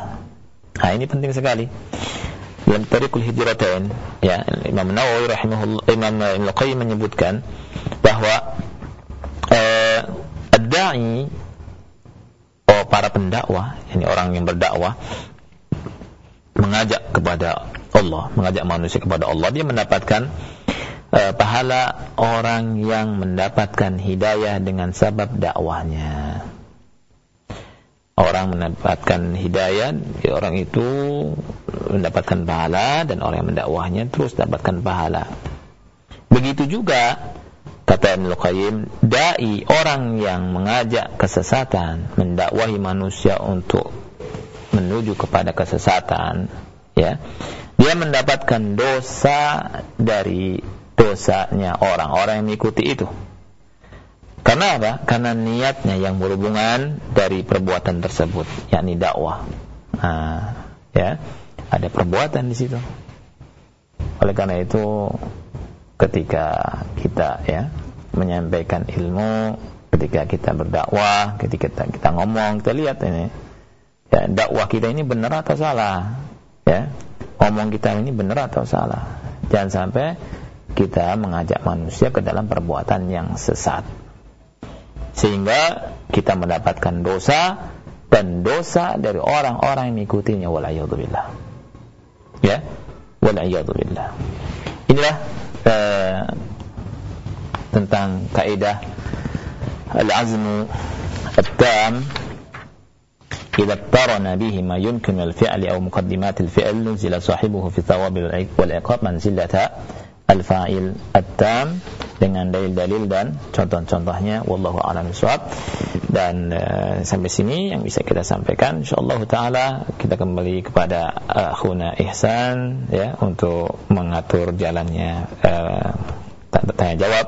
هاي ini penting sekali dalam tarikh al-hijratain ya Imam Nawawi rahimahullah Imam Al-Qayyim menyebutkan bahwa ad-da'i para pendakwah ini orang yang berdakwah mengajak kepada Allah mengajak manusia kepada Allah dia mendapatkan eh, pahala orang yang mendapatkan hidayah dengan sebab dakwahnya orang mendapatkan hidayah, ya orang itu mendapatkan pahala dan orang yang mendakwahnya terus dapatkan pahala. Begitu juga kata Ibnu Qayyim, dai orang yang mengajak kesesatan, mendakwahi manusia untuk menuju kepada kesesatan, ya. Dia mendapatkan dosa dari dosanya orang-orang yang mengikuti itu. Karena apa? Karena niatnya yang berhubungan dari perbuatan tersebut, yakni dakwah. Nah, ya, ada perbuatan di situ. Oleh karena itu, ketika kita ya menyampaikan ilmu, ketika kita berdakwah, ketika kita, kita ngomong, kita lihat ini, ya, dakwah kita ini benar atau salah, ya, ngomong kita ini benar atau salah. Jangan sampai kita mengajak manusia ke dalam perbuatan yang sesat. Sehingga kita mendapatkan dosa dan dosa dari orang-orang yang mengikutinya. Walayadzubillah ya walayadzubillah inilah uh, tentang kaidah al-azmu at-tam إذا اقترن به ما يمكن الفعل أو مقدمات الفعل نزل صاحبه في الثواب والعقاب منزلة al-fa'il at-tam dengan dalil-dalil dan contoh-contohnya wallahu a'lam bishawab dan uh, sampai sini yang bisa kita sampaikan insyaallah taala kita kembali kepada akhuna Ihsan ya untuk mengatur jalannya uh, tanya jawab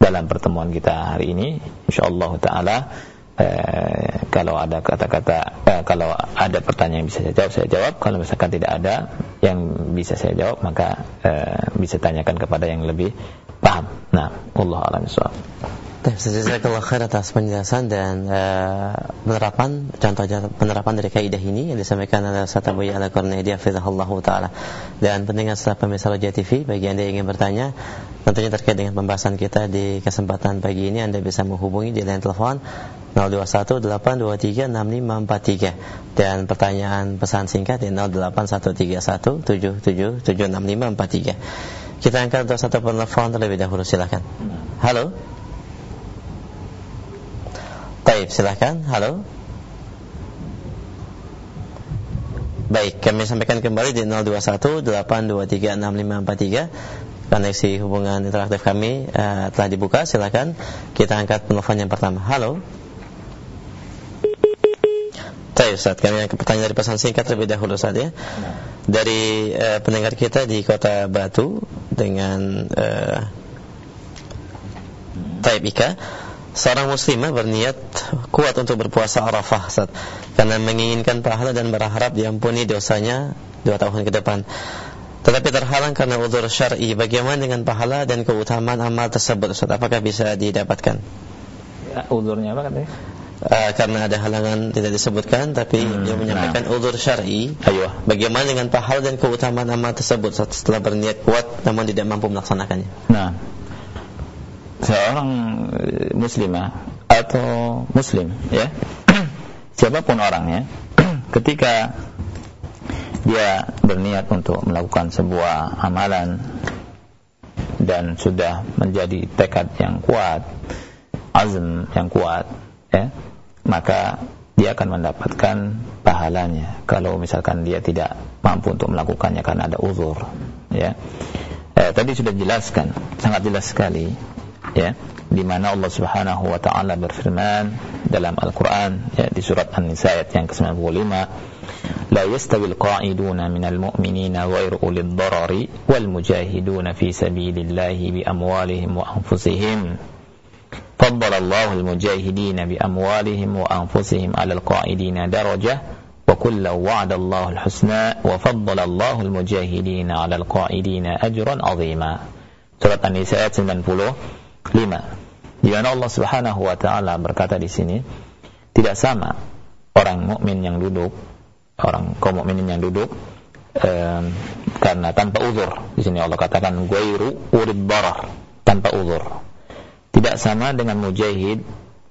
dalam pertemuan kita hari ini. Insyaallah taala Eh, kalau ada kata-kata eh, kalau ada pertanyaan yang bisa saya jawab saya jawab. Kalau misalkan tidak ada yang bisa saya jawab maka eh, bisa tanyakan kepada yang lebih paham. Nah Allah alam Jazakallah khair atas penjelasan dan uh, penerapan contoh penerapan dari kaidah ini yang disampaikan oleh Ustaz Abu Ya'la Qurnaidi hafizahullah taala. Dan pendengar setelah pemirsa Roja TV bagi Anda yang ingin bertanya tentunya terkait dengan pembahasan kita di kesempatan pagi ini Anda bisa menghubungi di line telepon 0218236543 dan pertanyaan pesan singkat di 0813177766543. Kita angkat untuk satu penelpon terlebih dahulu silakan. Halo. Baik, silahkan. Halo. Baik, kami sampaikan kembali di 0218236543 Koneksi hubungan interaktif kami uh, telah dibuka. Silahkan kita angkat penelpon yang pertama. Halo. Baik Ustaz, kami yang pertanyaan dari pesan singkat terlebih dahulu Ustaz ya. Dari uh, pendengar kita di kota Batu dengan uh, Taib Ika, seorang muslimah berniat kuat untuk berpuasa Arafah Ustaz, karena menginginkan pahala dan berharap diampuni dosanya dua tahun ke depan. Tetapi terhalang karena uzur syar'i. Bagaimana dengan pahala dan keutamaan amal tersebut Ustaz? Apakah bisa didapatkan? Ya, uzurnya apa katanya? uh, karena ada halangan tidak disebutkan tapi hmm, dia menyampaikan nah. uzur syar'i. Ayo. Bagaimana dengan pahala dan keutamaan amal tersebut setelah berniat kuat namun tidak mampu melaksanakannya? Nah. Seorang eh, muslimah atau muslim ya. *clears throat* Siapa pun orangnya *clears throat* ketika dia berniat untuk melakukan sebuah amalan dan sudah menjadi tekad yang kuat, azm yang kuat, ya, maka dia akan mendapatkan pahalanya. Kalau misalkan dia tidak mampu untuk melakukannya karena ada uzur ya. Eh, tadi sudah jelaskan sangat jelas sekali ya di mana Allah Subhanahu wa taala berfirman dalam Al-Qur'an ya di surat An-Nisa ayat yang ke-95 la yastawil qa'iduna minal mu'minina ghairu ulil darari wal mujahiduna fi sabilillahi bi amwalihim wa anfusihim فضل الله المجاهدين بأموالهم وأنفسهم على القائدين درجة وكل وعد الله الحسنى وفضل الله المجاهدين على القائدين أجرا عظيما Surat An-Nisa ayat 95 di mana Allah Subhanahu wa taala berkata di sini tidak sama orang mukmin yang duduk orang kaum mukminin yang duduk um, karena tanpa uzur di sini Allah katakan ghairu urid barar tanpa uzur tidak sama dengan mujahid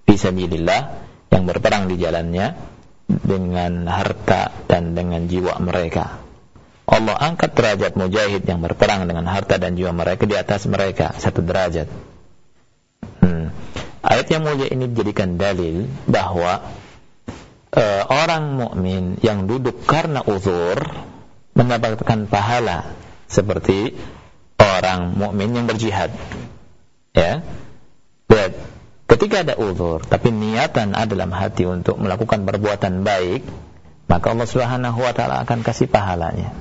fisabilillah yang berperang di jalannya dengan harta dan dengan jiwa mereka. Allah angkat derajat mujahid yang berperang dengan harta dan jiwa mereka di atas mereka satu derajat. Hmm. Ayat yang mulia ini dijadikan dalil bahwa uh, orang mukmin yang duduk karena uzur mendapatkan pahala seperti orang mukmin yang berjihad. Ya, Ya, ketika ada uzur tapi niatan ada dalam hati untuk melakukan perbuatan baik, maka Allah Subhanahu wa taala akan kasih pahalanya.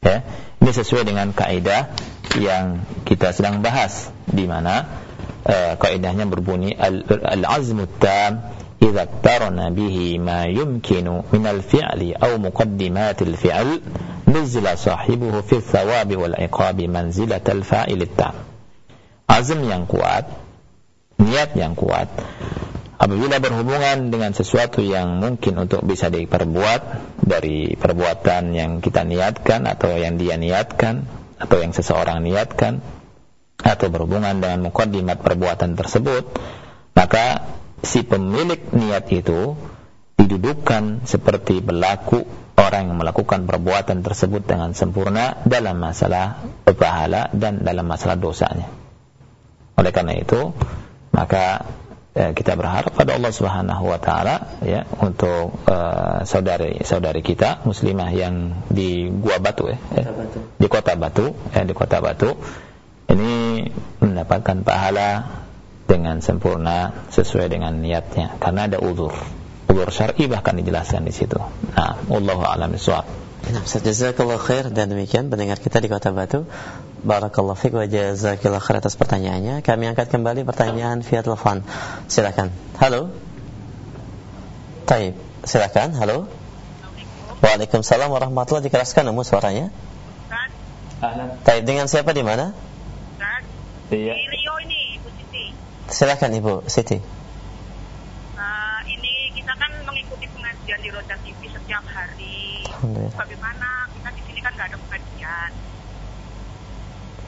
Ya, ini sesuai dengan kaidah yang kita sedang bahas di mana uh, kaidahnya berbunyi al-azmu tam idza tarana bihi ma yumkinu min al-fi'li aw muqaddimat al-fi'l nuzila sahibuhu fi thawabi wal iqabi manzilat al-fa'il tam. Azm yang kuat niat yang kuat apabila berhubungan dengan sesuatu yang mungkin untuk bisa diperbuat dari perbuatan yang kita niatkan atau yang dia niatkan atau yang seseorang niatkan atau berhubungan dengan mukaddimat perbuatan tersebut maka si pemilik niat itu didudukkan seperti berlaku orang yang melakukan perbuatan tersebut dengan sempurna dalam masalah pahala dan dalam masalah dosanya oleh karena itu maka ya, kita berharap pada Allah Subhanahu wa taala ya untuk uh, saudari saudari kita muslimah yang di Gua Batu ya, ya Batu. di Kota Batu ya di Kota Batu ini mendapatkan pahala dengan sempurna sesuai dengan niatnya karena ada uzur uzur syar'i bahkan dijelaskan di situ. Nah, wallahu a'lam bishawab. Nah, jazakallah khair dan demikian pendengar kita di Kota Batu. Barakallahu fiik wa jazakallah khair atas pertanyaannya. Kami angkat kembali pertanyaan via telepon. Silakan. Halo. Taib. Silakan. Halo. Waalaikumsalam warahmatullahi dikeraskan umum suaranya. Taib dengan siapa di mana? Iya. Rio ini, Ibu Siti. Silakan Ibu Siti. Nah, ini kita kan mengikuti pengajian di Roda TV setiap hari. Bagaimana kita di sini kan nggak ada pengajian.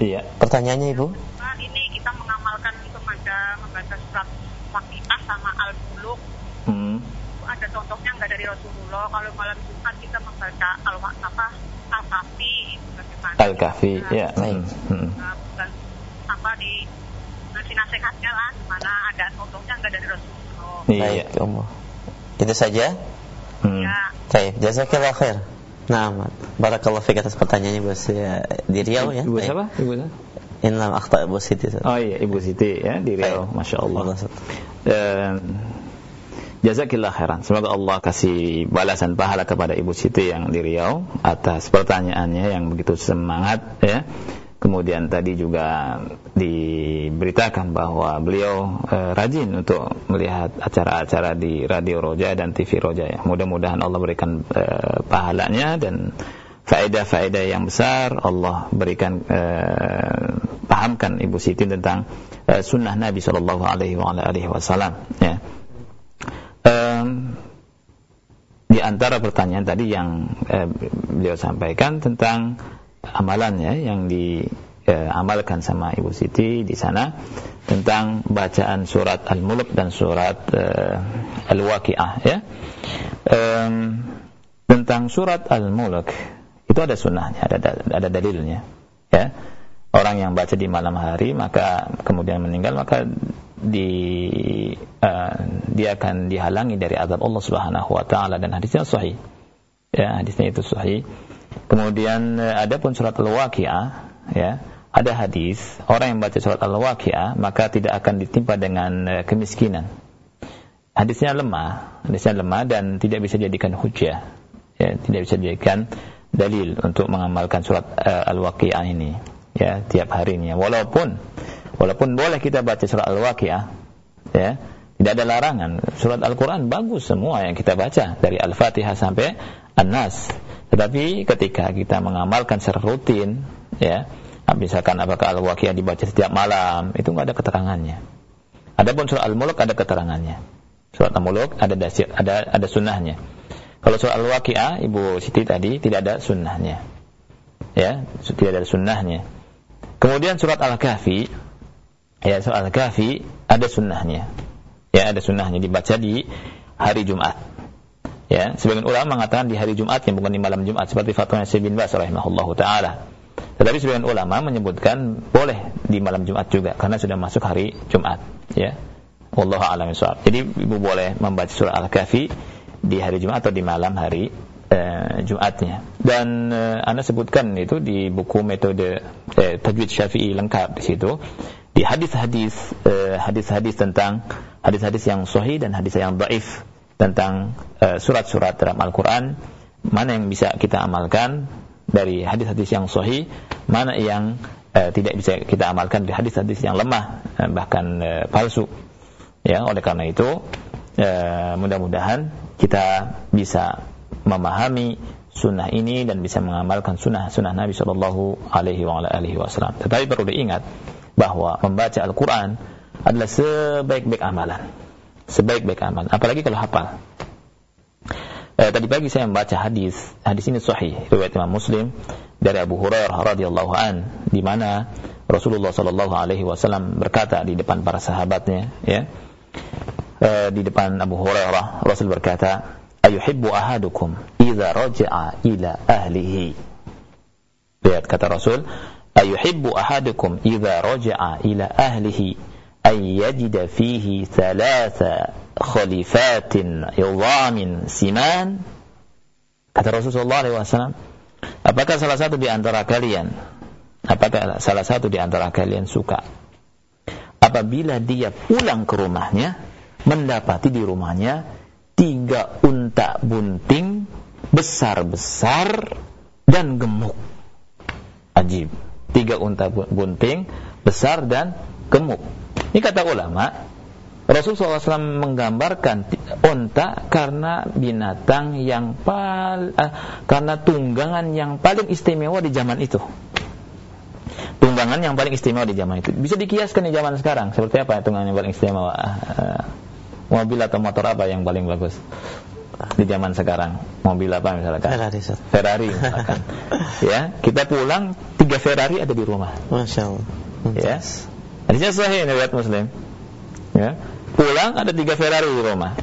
Iya. Pertanyaannya Ibu? Nah, ini kita mengamalkan kepada membaca surat Waqiah sama Al-Muluk. Hmm. Ada contohnya nggak dari Rasulullah. Kalau malam Jumat kita membaca al apa Al-Kahfi bagaimana? Al-Kahfi, ya. Hmm. Hmm. Nah, di nasihatnya lah, mana ada contohnya nggak dari Rasulullah. Iya. Baik, Itu saja? Hmm. Ya. Baik, jazakallah khair. Nah, barakallahu fiik atas pertanyaannya Bos ya, di Riau ya. Ibu siapa? Ibu siapa? Inlam akhta Ibu Siti. Oh iya, Ibu Siti ya di Riau, Masya Allah. Dan Jazakillah khairan. Semoga Allah kasih balasan pahala kepada Ibu Siti yang di Riau atas pertanyaannya yang begitu semangat ya. Kemudian tadi juga diberitakan bahwa beliau e, rajin untuk melihat acara-acara di Radio Roja dan TV Roja ya. Mudah-mudahan Allah berikan e, pahalanya dan faedah-faedah yang besar Allah berikan e, pahamkan Ibu Siti tentang sunnah Nabi Shallallahu Alaihi Wasallam ya um, di antara pertanyaan tadi yang eh, beliau sampaikan tentang amalannya yang diamalkan eh, sama Ibu Siti di sana tentang bacaan surat Al-Mulk dan surat eh, Al-Waqiah ya. Um, tentang surat Al-Mulk itu ada sunnahnya, ada ada dalilnya ya. Orang yang baca di malam hari maka kemudian meninggal maka di uh, dia akan dihalangi dari azab Allah Subhanahu wa taala dan hadisnya sahih. Ya, hadisnya itu sahih. Kemudian uh, ada pun surat Al-Waqiah ya, ada hadis orang yang baca surat Al-Waqiah maka tidak akan ditimpa dengan uh, kemiskinan. Hadisnya lemah, hadisnya lemah dan tidak bisa dijadikan hujah. Ya, tidak bisa dijadikan dalil untuk mengamalkan surat uh, Al-Waqiah ini ya tiap harinya. Walaupun Walaupun boleh kita baca surat Al-Waqiah, ya, tidak ada larangan. Surat Al-Quran bagus semua yang kita baca dari Al-Fatihah sampai An-Nas. Tetapi ketika kita mengamalkan secara rutin, ya, misalkan apakah Al-Waqiah dibaca setiap malam, itu nggak ada keterangannya. Adapun surat Al-Mulk ada keterangannya. Surat Al-Mulk ada dasir, ada ada sunnahnya. Kalau surat Al-Waqiah, Ibu Siti tadi tidak ada sunnahnya. Ya, tidak ada sunnahnya. Kemudian surat Al-Kahfi ya soal kafi ada sunnahnya ya ada sunnahnya dibaca di hari Jumat ya sebagian ulama mengatakan di hari Jumat yang bukan di malam Jumat seperti fatwa Syekh bin Bas rahimahullahu taala. Tetapi sebagian ulama menyebutkan boleh di malam Jumat juga karena sudah masuk hari Jumat ya. Wallahu a'lam jadi ibu boleh membaca surah Al-Kahfi di hari Jumat atau di malam hari uh, Jumatnya. Dan uh, anda sebutkan itu di buku metode uh, tajwid Syafi'i lengkap di situ. Di hadis-hadis uh, hadis-hadis tentang hadis-hadis yang sahih dan hadis yang dhaif tentang uh, surat-surat dalam Al-Qur'an mana yang bisa kita amalkan dari hadis-hadis yang sahih mana yang uh, tidak bisa kita amalkan dari hadis-hadis yang lemah uh, bahkan uh, palsu ya oleh karena itu uh, mudah-mudahan kita bisa memahami sunnah ini dan bisa mengamalkan sunnah-sunnah Nabi Shallallahu Alaihi Wasallam. Tetapi perlu diingat bahwa membaca Al-Quran adalah sebaik-baik amalan. Sebaik-baik amalan. Apalagi kalau hafal. Eh, tadi pagi saya membaca hadis, hadis ini sahih riwayat Imam Muslim dari Abu Hurairah radhiyallahu an di mana Rasulullah sallallahu alaihi wasallam berkata di depan para sahabatnya ya. Eh, di depan Abu Hurairah Rasul berkata, "Ayuhibbu ahadukum idza raja'a ila ahlihi." Lihat kata Rasul, ayuhibbu ahadukum idza raja'a ila ahlihi an yajida fihi thalatha khalifatin idhamin siman kata Rasulullah SAW apakah salah satu di antara kalian apakah salah satu di antara kalian suka? Apabila dia pulang ke rumahnya mendapati di rumahnya tiga unta bunting besar-besar dan gemuk. Ajib. Tiga unta bunting besar dan gemuk. Ini kata ulama, Rasulullah SAW menggambarkan unta karena binatang yang pal, uh, karena tunggangan yang paling istimewa di zaman itu. Tunggangan yang paling istimewa di zaman itu. Bisa dikiaskan di zaman sekarang. Seperti apa ya tunggangan yang paling istimewa? Uh, mobil atau motor apa yang paling bagus? di zaman sekarang mobil apa misalkan Ferrari Ferrari misalkan *laughs* ya kita pulang tiga Ferrari ada di rumah Masya Allah ya hadisnya sahih riwayat Muslim. Ya. Pulang ada tiga Ferrari di rumah.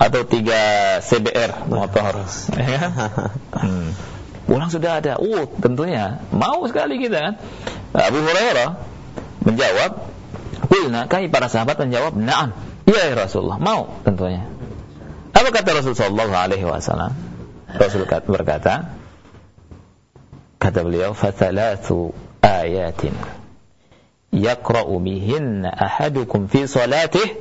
Atau tiga CBR motor. *laughs* Ya hmm. pulang sudah ada. Uh tentunya. Mau sekali kita kan? Abu Hurairah menjawab Kulna kami para sahabat menjawab Naam. Iya ya Rasulullah. Mau tentunya. Apa kata Rasulullah alaihi wasallam? Rasul berkata, kata beliau, "Fathalathu ayatin yaqra'u bihinna ahadukum fi salatih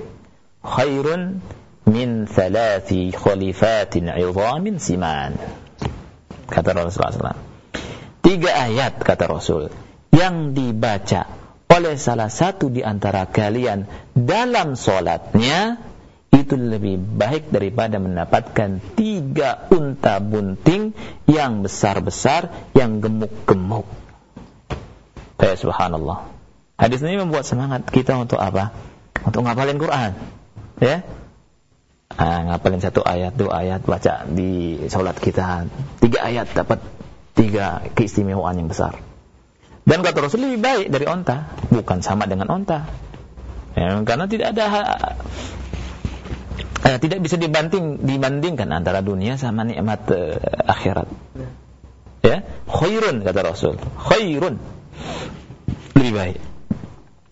khairun min thalathi khalifatin 'idhamin siman. Kata Rasulullah SAW. Tiga ayat kata Rasul yang dibaca oleh salah satu di antara kalian dalam solatnya itu lebih baik daripada mendapatkan tiga unta bunting yang besar-besar yang gemuk-gemuk. Ya subhanallah. Hadis ini membuat semangat kita untuk apa? Untuk ngapalin Quran. Ya. Nah, ngapalin satu ayat, dua ayat, baca di sholat kita. Tiga ayat dapat tiga keistimewaan yang besar. Dan kata Rasul lebih baik dari onta, bukan sama dengan onta. Ya, karena tidak ada eh, tidak bisa dibanding dibandingkan antara dunia sama nikmat eh, akhirat. Ya, khairun kata Rasul. Khairun. Lebih baik.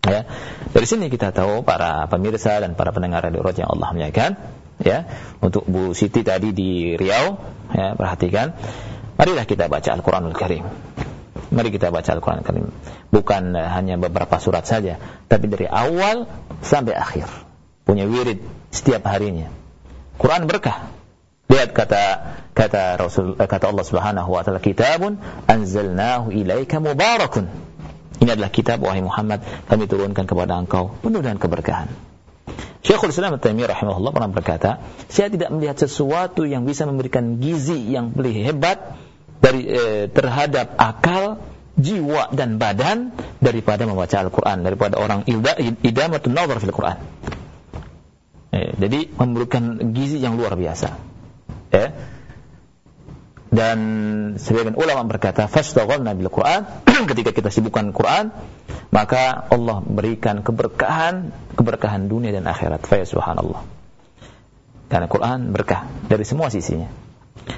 Ya. Dari sini kita tahu para pemirsa dan para pendengar radio Roja yang Allah muliakan, ya. Untuk Bu Siti tadi di Riau, ya, perhatikan Marilah kita baca Al-Quranul Karim. Mari kita baca Al-Quran Karim. Bukan hanya beberapa surat saja, tapi dari awal sampai akhir. Punya wirid setiap harinya. Quran berkah. Lihat kata kata Rasul eh, kata Allah Subhanahu wa taala kitabun anzalnahu ilaika mubarakun. Ini adalah kitab wahai Muhammad kami turunkan kepada engkau penuh dengan keberkahan. Syekhul Islam At-Taimiyah rahimahullah pernah berkata, saya tidak melihat sesuatu yang bisa memberikan gizi yang lebih hebat dari eh, terhadap akal, jiwa dan badan daripada membaca Al-Qur'an, daripada orang ida idamatun nazar fil Qur'an. Eh, jadi memberikan gizi yang luar biasa. Eh? Dan sebagian ulama berkata, "Fashtaghalna bil Qur'an." *clears throat* ketika kita sibukkan Quran, maka Allah berikan keberkahan, keberkahan dunia dan akhirat. Fa subhanallah. Karena Quran berkah dari semua sisinya.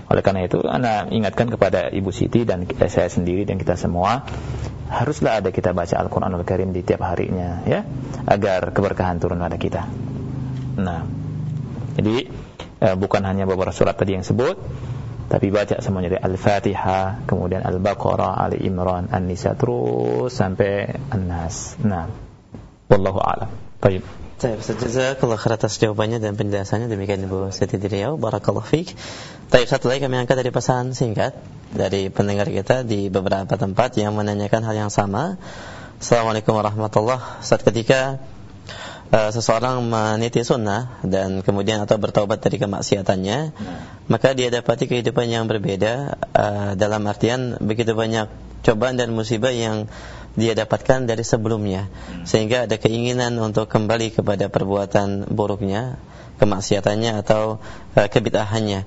Oleh karena itu, Anda ingatkan kepada Ibu Siti dan saya sendiri dan kita semua, haruslah ada kita baca Al-Quranul Karim di tiap harinya, ya, agar keberkahan turun pada kita. Nah, jadi eh, bukan hanya beberapa surat tadi yang sebut, tapi baca semuanya dari Al-Fatihah, kemudian Al-Baqarah, Ali Imran, An-Nisa terus sampai An-Nas. Nah, wallahu a'lam. Baik. Baik, jazakallah khair atas jawabannya dan penjelasannya demikian Ibu Siti Riau. Barakallahu fiik. Baik, satu lagi kami angkat dari pesan singkat dari pendengar kita di beberapa tempat yang menanyakan hal yang sama. Assalamualaikum warahmatullahi Saat ketika uh, seseorang meniti sunnah dan kemudian atau bertaubat dari kemaksiatannya, maka dia dapati kehidupan yang berbeda uh, dalam artian begitu banyak cobaan dan musibah yang dia dapatkan dari sebelumnya. Sehingga ada keinginan untuk kembali kepada perbuatan buruknya kemaksiatannya atau uh, kebid'ahannya.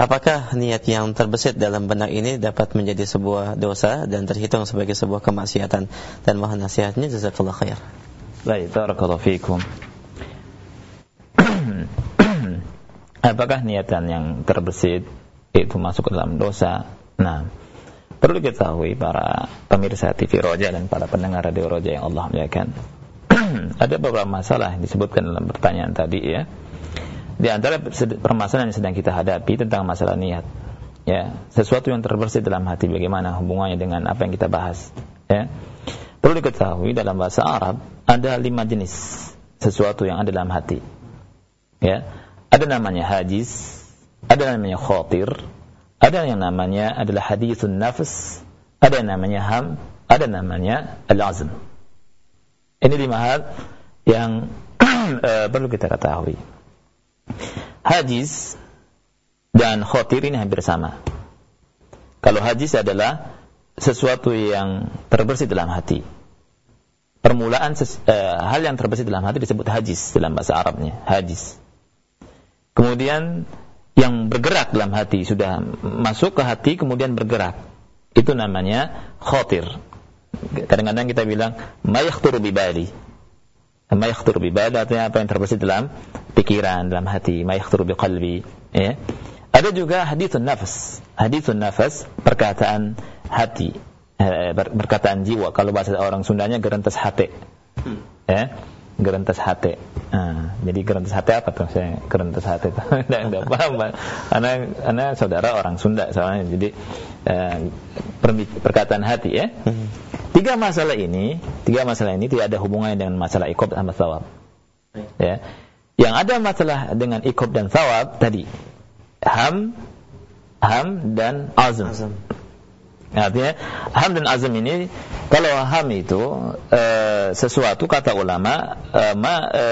Apakah niat yang terbesit dalam benak ini dapat menjadi sebuah dosa dan terhitung sebagai sebuah kemaksiatan? Dan mohon nasihatnya jazakallah khair baik barakallahu fikum *clears throat* apakah niatan yang terbesit itu masuk ke dalam dosa nah Perlu diketahui para pemirsa TV Roja dan para pendengar Radio Roja yang Allah muliakan. *clears throat* Ada beberapa masalah yang disebutkan dalam pertanyaan tadi ya. Di antara permasalahan yang sedang kita hadapi tentang masalah niat. Ya, sesuatu yang terbersih dalam hati bagaimana hubungannya dengan apa yang kita bahas, ya. Perlu diketahui dalam bahasa Arab ada lima jenis sesuatu yang ada dalam hati. Ya. Ada namanya hajiz, ada namanya khatir, ada yang namanya adalah hadithun nafs, ada yang namanya ham, ada yang namanya al-azm. Ini lima hal yang uh, *clears throat* perlu kita ketahui. Hajiz dan khotir ini hampir sama. Kalau hajiz adalah sesuatu yang terbersih dalam hati. Permulaan uh, hal yang terbersih dalam hati disebut hajiz dalam bahasa Arabnya, hajiz. Kemudian yang bergerak dalam hati sudah masuk ke hati kemudian bergerak. Itu namanya khotir kadang-kadang kita bilang mayakhtur bibali mayakhtur bibali artinya apa yang terbesit dalam pikiran dalam hati. Mayakhtur biqalbi ya. Ada juga hadithun nafas. Hadithun nafas perkataan hati eh, perkataan jiwa kalau bahasa orang Sundanya gerentas hati hmm. ya gerentas hati. Nah, jadi gerentas hati apa tuh? Saya gerentas hati itu enggak enggak paham. Anak anak saudara orang Sunda soalnya. Jadi eh, perkataan hati ya. Hmm. Tiga masalah ini, tiga masalah ini tidak ada hubungannya dengan masalah ikut sama sawab. Ya. Yang ada masalah dengan ikob dan thawab tadi ham, ham dan azm. azm. Artinya ham dan azm ini kalau ham itu e, sesuatu kata ulama e, ma, e,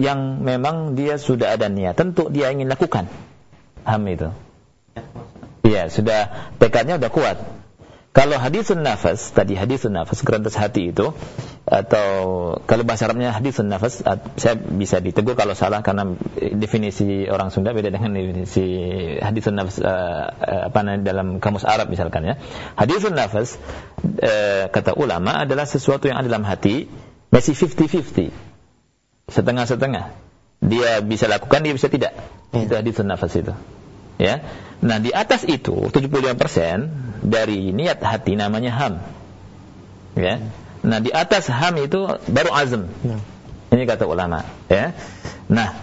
yang memang dia sudah ada niat, tentu dia ingin lakukan ham itu. Iya, sudah tekadnya sudah kuat. Kalau hadisun nafas, tadi hadisun nafas, kerentas hati itu, atau kalau bahasa Arabnya hadisun nafas, saya bisa ditegur kalau salah karena definisi orang Sunda beda dengan definisi hadisun nafas uh, apa namanya dalam kamus Arab misalkan ya. Hadisun nafas uh, kata ulama adalah sesuatu yang ada dalam hati masih 50-50. Setengah-setengah. Dia bisa lakukan, dia bisa tidak. Ya. Itu hadisun nafas itu. Ya. Nah, di atas itu 75% dari niat hati namanya ham. Ya. Nah, di atas ham itu baru azm. Ya. Ini kata ulama, ya. Nah,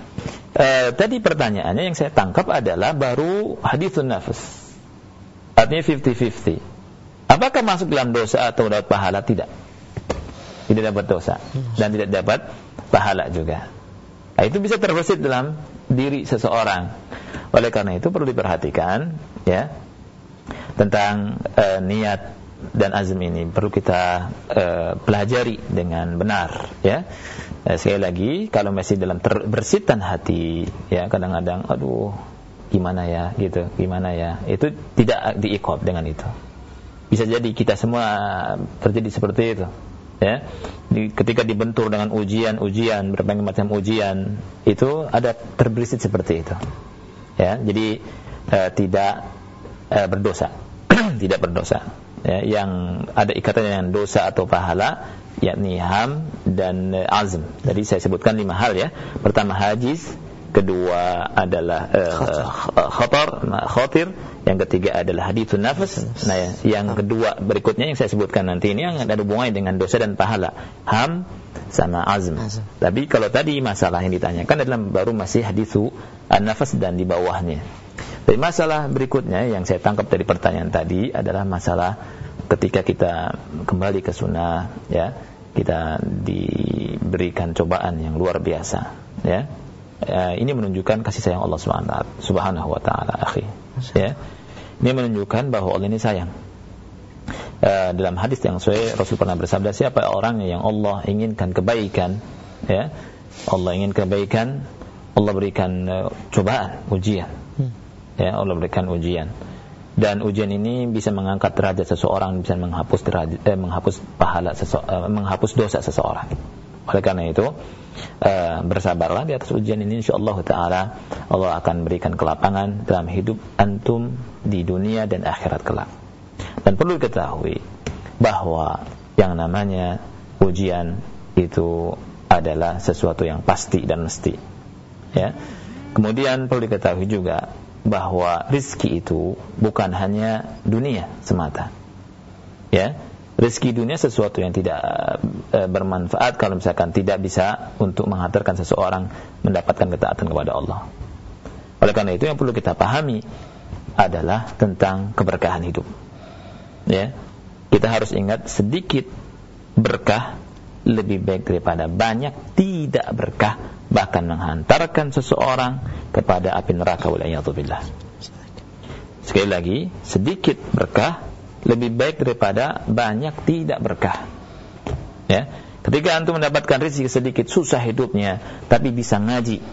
eh, tadi pertanyaannya yang saya tangkap adalah baru hadithun nafas. Artinya 50-50. Apakah masuk dalam dosa atau dapat pahala? Tidak. Tidak dapat dosa dan tidak dapat pahala juga. Nah, itu bisa terbesit dalam diri seseorang. Oleh karena itu perlu diperhatikan ya tentang uh, niat dan azm ini perlu kita uh, pelajari dengan benar ya. Uh, sekali lagi kalau masih dalam terbersitan hati ya kadang-kadang aduh gimana ya gitu, gimana ya. Itu tidak diikop dengan itu. Bisa jadi kita semua terjadi seperti itu ya. Di, ketika dibentur dengan ujian-ujian berbagai macam ujian itu ada terberisik seperti itu. Ya. Jadi uh, tidak uh, berdosa. *clears throat* Tidak berdosa. Ya. Yang ada ikatan dengan dosa atau pahala yakni ham dan uh, azm. Tadi saya sebutkan lima hal ya. Pertama hajiz kedua adalah uh, khatar. khatir yang ketiga adalah hadithun nafas nah ya, yang kedua berikutnya yang saya sebutkan nanti ini yang ada hubungannya dengan dosa dan pahala ham sama azm. azm. Tapi kalau tadi masalah yang ditanyakan adalah baru masih hadithu an-nafas dan di bawahnya. Tapi masalah berikutnya yang saya tangkap dari pertanyaan tadi adalah masalah ketika kita kembali ke sunnah ya kita diberikan cobaan yang luar biasa ya uh, ini menunjukkan kasih sayang Allah Subhanahu wa taala, akhi. Ya. Ini menunjukkan bahwa Allah ini sayang. Uh, dalam hadis yang sesuai Rasul pernah bersabda siapa orang yang Allah inginkan kebaikan ya Allah ingin kebaikan Allah berikan uh, cobaan ujian hmm. ya Allah berikan ujian dan ujian ini bisa mengangkat derajat seseorang bisa menghapus derajat eh, menghapus pahala sese, eh, menghapus dosa seseorang oleh karena itu uh, bersabarlah di atas ujian ini insyaallah taala Allah akan berikan kelapangan dalam hidup antum di dunia dan akhirat kelak. Dan perlu diketahui bahwa yang namanya ujian itu adalah sesuatu yang pasti dan mesti. Ya. Kemudian perlu diketahui juga bahwa rizki itu bukan hanya dunia semata. Ya, rezeki dunia sesuatu yang tidak e, bermanfaat kalau misalkan tidak bisa untuk menghantarkan seseorang mendapatkan ketaatan kepada Allah. Oleh karena itu yang perlu kita pahami adalah tentang keberkahan hidup. Ya. Kita harus ingat sedikit berkah lebih baik daripada banyak tidak berkah bahkan menghantarkan seseorang kepada api neraka waliyadzubillah. Sekali lagi, sedikit berkah lebih baik daripada banyak tidak berkah. Ya. Ketika antum mendapatkan rezeki sedikit susah hidupnya, tapi bisa ngaji,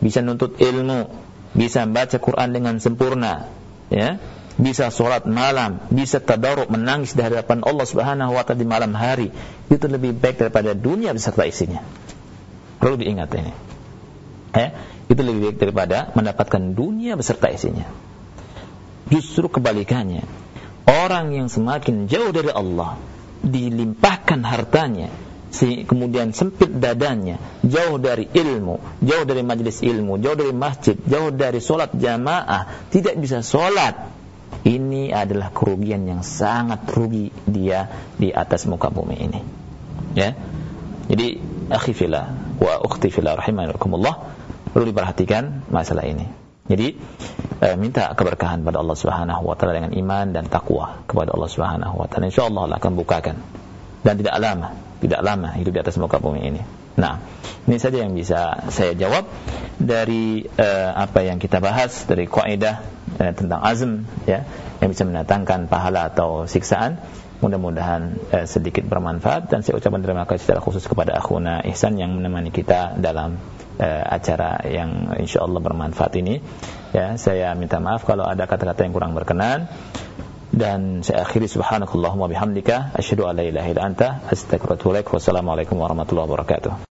bisa nuntut ilmu, bisa baca Quran dengan sempurna, ya, bisa sholat malam, bisa tadaruk menangis di hadapan Allah Subhanahu wa taala di malam hari, itu lebih baik daripada dunia beserta isinya. Perlu diingat ini. Ya, itu lebih baik daripada mendapatkan dunia beserta isinya. Justru kebalikannya, orang yang semakin jauh dari Allah dilimpahkan hartanya kemudian sempit dadanya jauh dari ilmu jauh dari majelis ilmu jauh dari masjid jauh dari solat jamaah tidak bisa solat. Ini adalah kerugian yang sangat rugi dia di atas muka bumi ini. Ya. Jadi akhi fillah wa ukhti fillah rahimakumullah perlu diperhatikan masalah ini jadi eh, minta keberkahan pada Allah Subhanahu wa taala dengan iman dan takwa kepada Allah Subhanahu wa taala. Insyaallah Allah akan bukakan. Dan tidak lama, tidak lama hidup di atas muka bumi ini. Nah, ini saja yang bisa saya jawab dari uh, apa yang kita bahas dari kaidah uh, tentang azm ya yang bisa mendatangkan pahala atau siksaan. Mudah-mudahan uh, sedikit bermanfaat dan saya ucapkan terima kasih secara khusus kepada akhuna Ihsan yang menemani kita dalam uh, acara yang insyaallah bermanfaat ini. Ya, saya minta maaf kalau ada kata-kata yang kurang berkenan. Dan saya akhiri subhanakallahumma bihamdika asyhadu an la ilaha anta astaghfiruka wa atubu ilaik. Wassalamu warahmatullahi wabarakatuh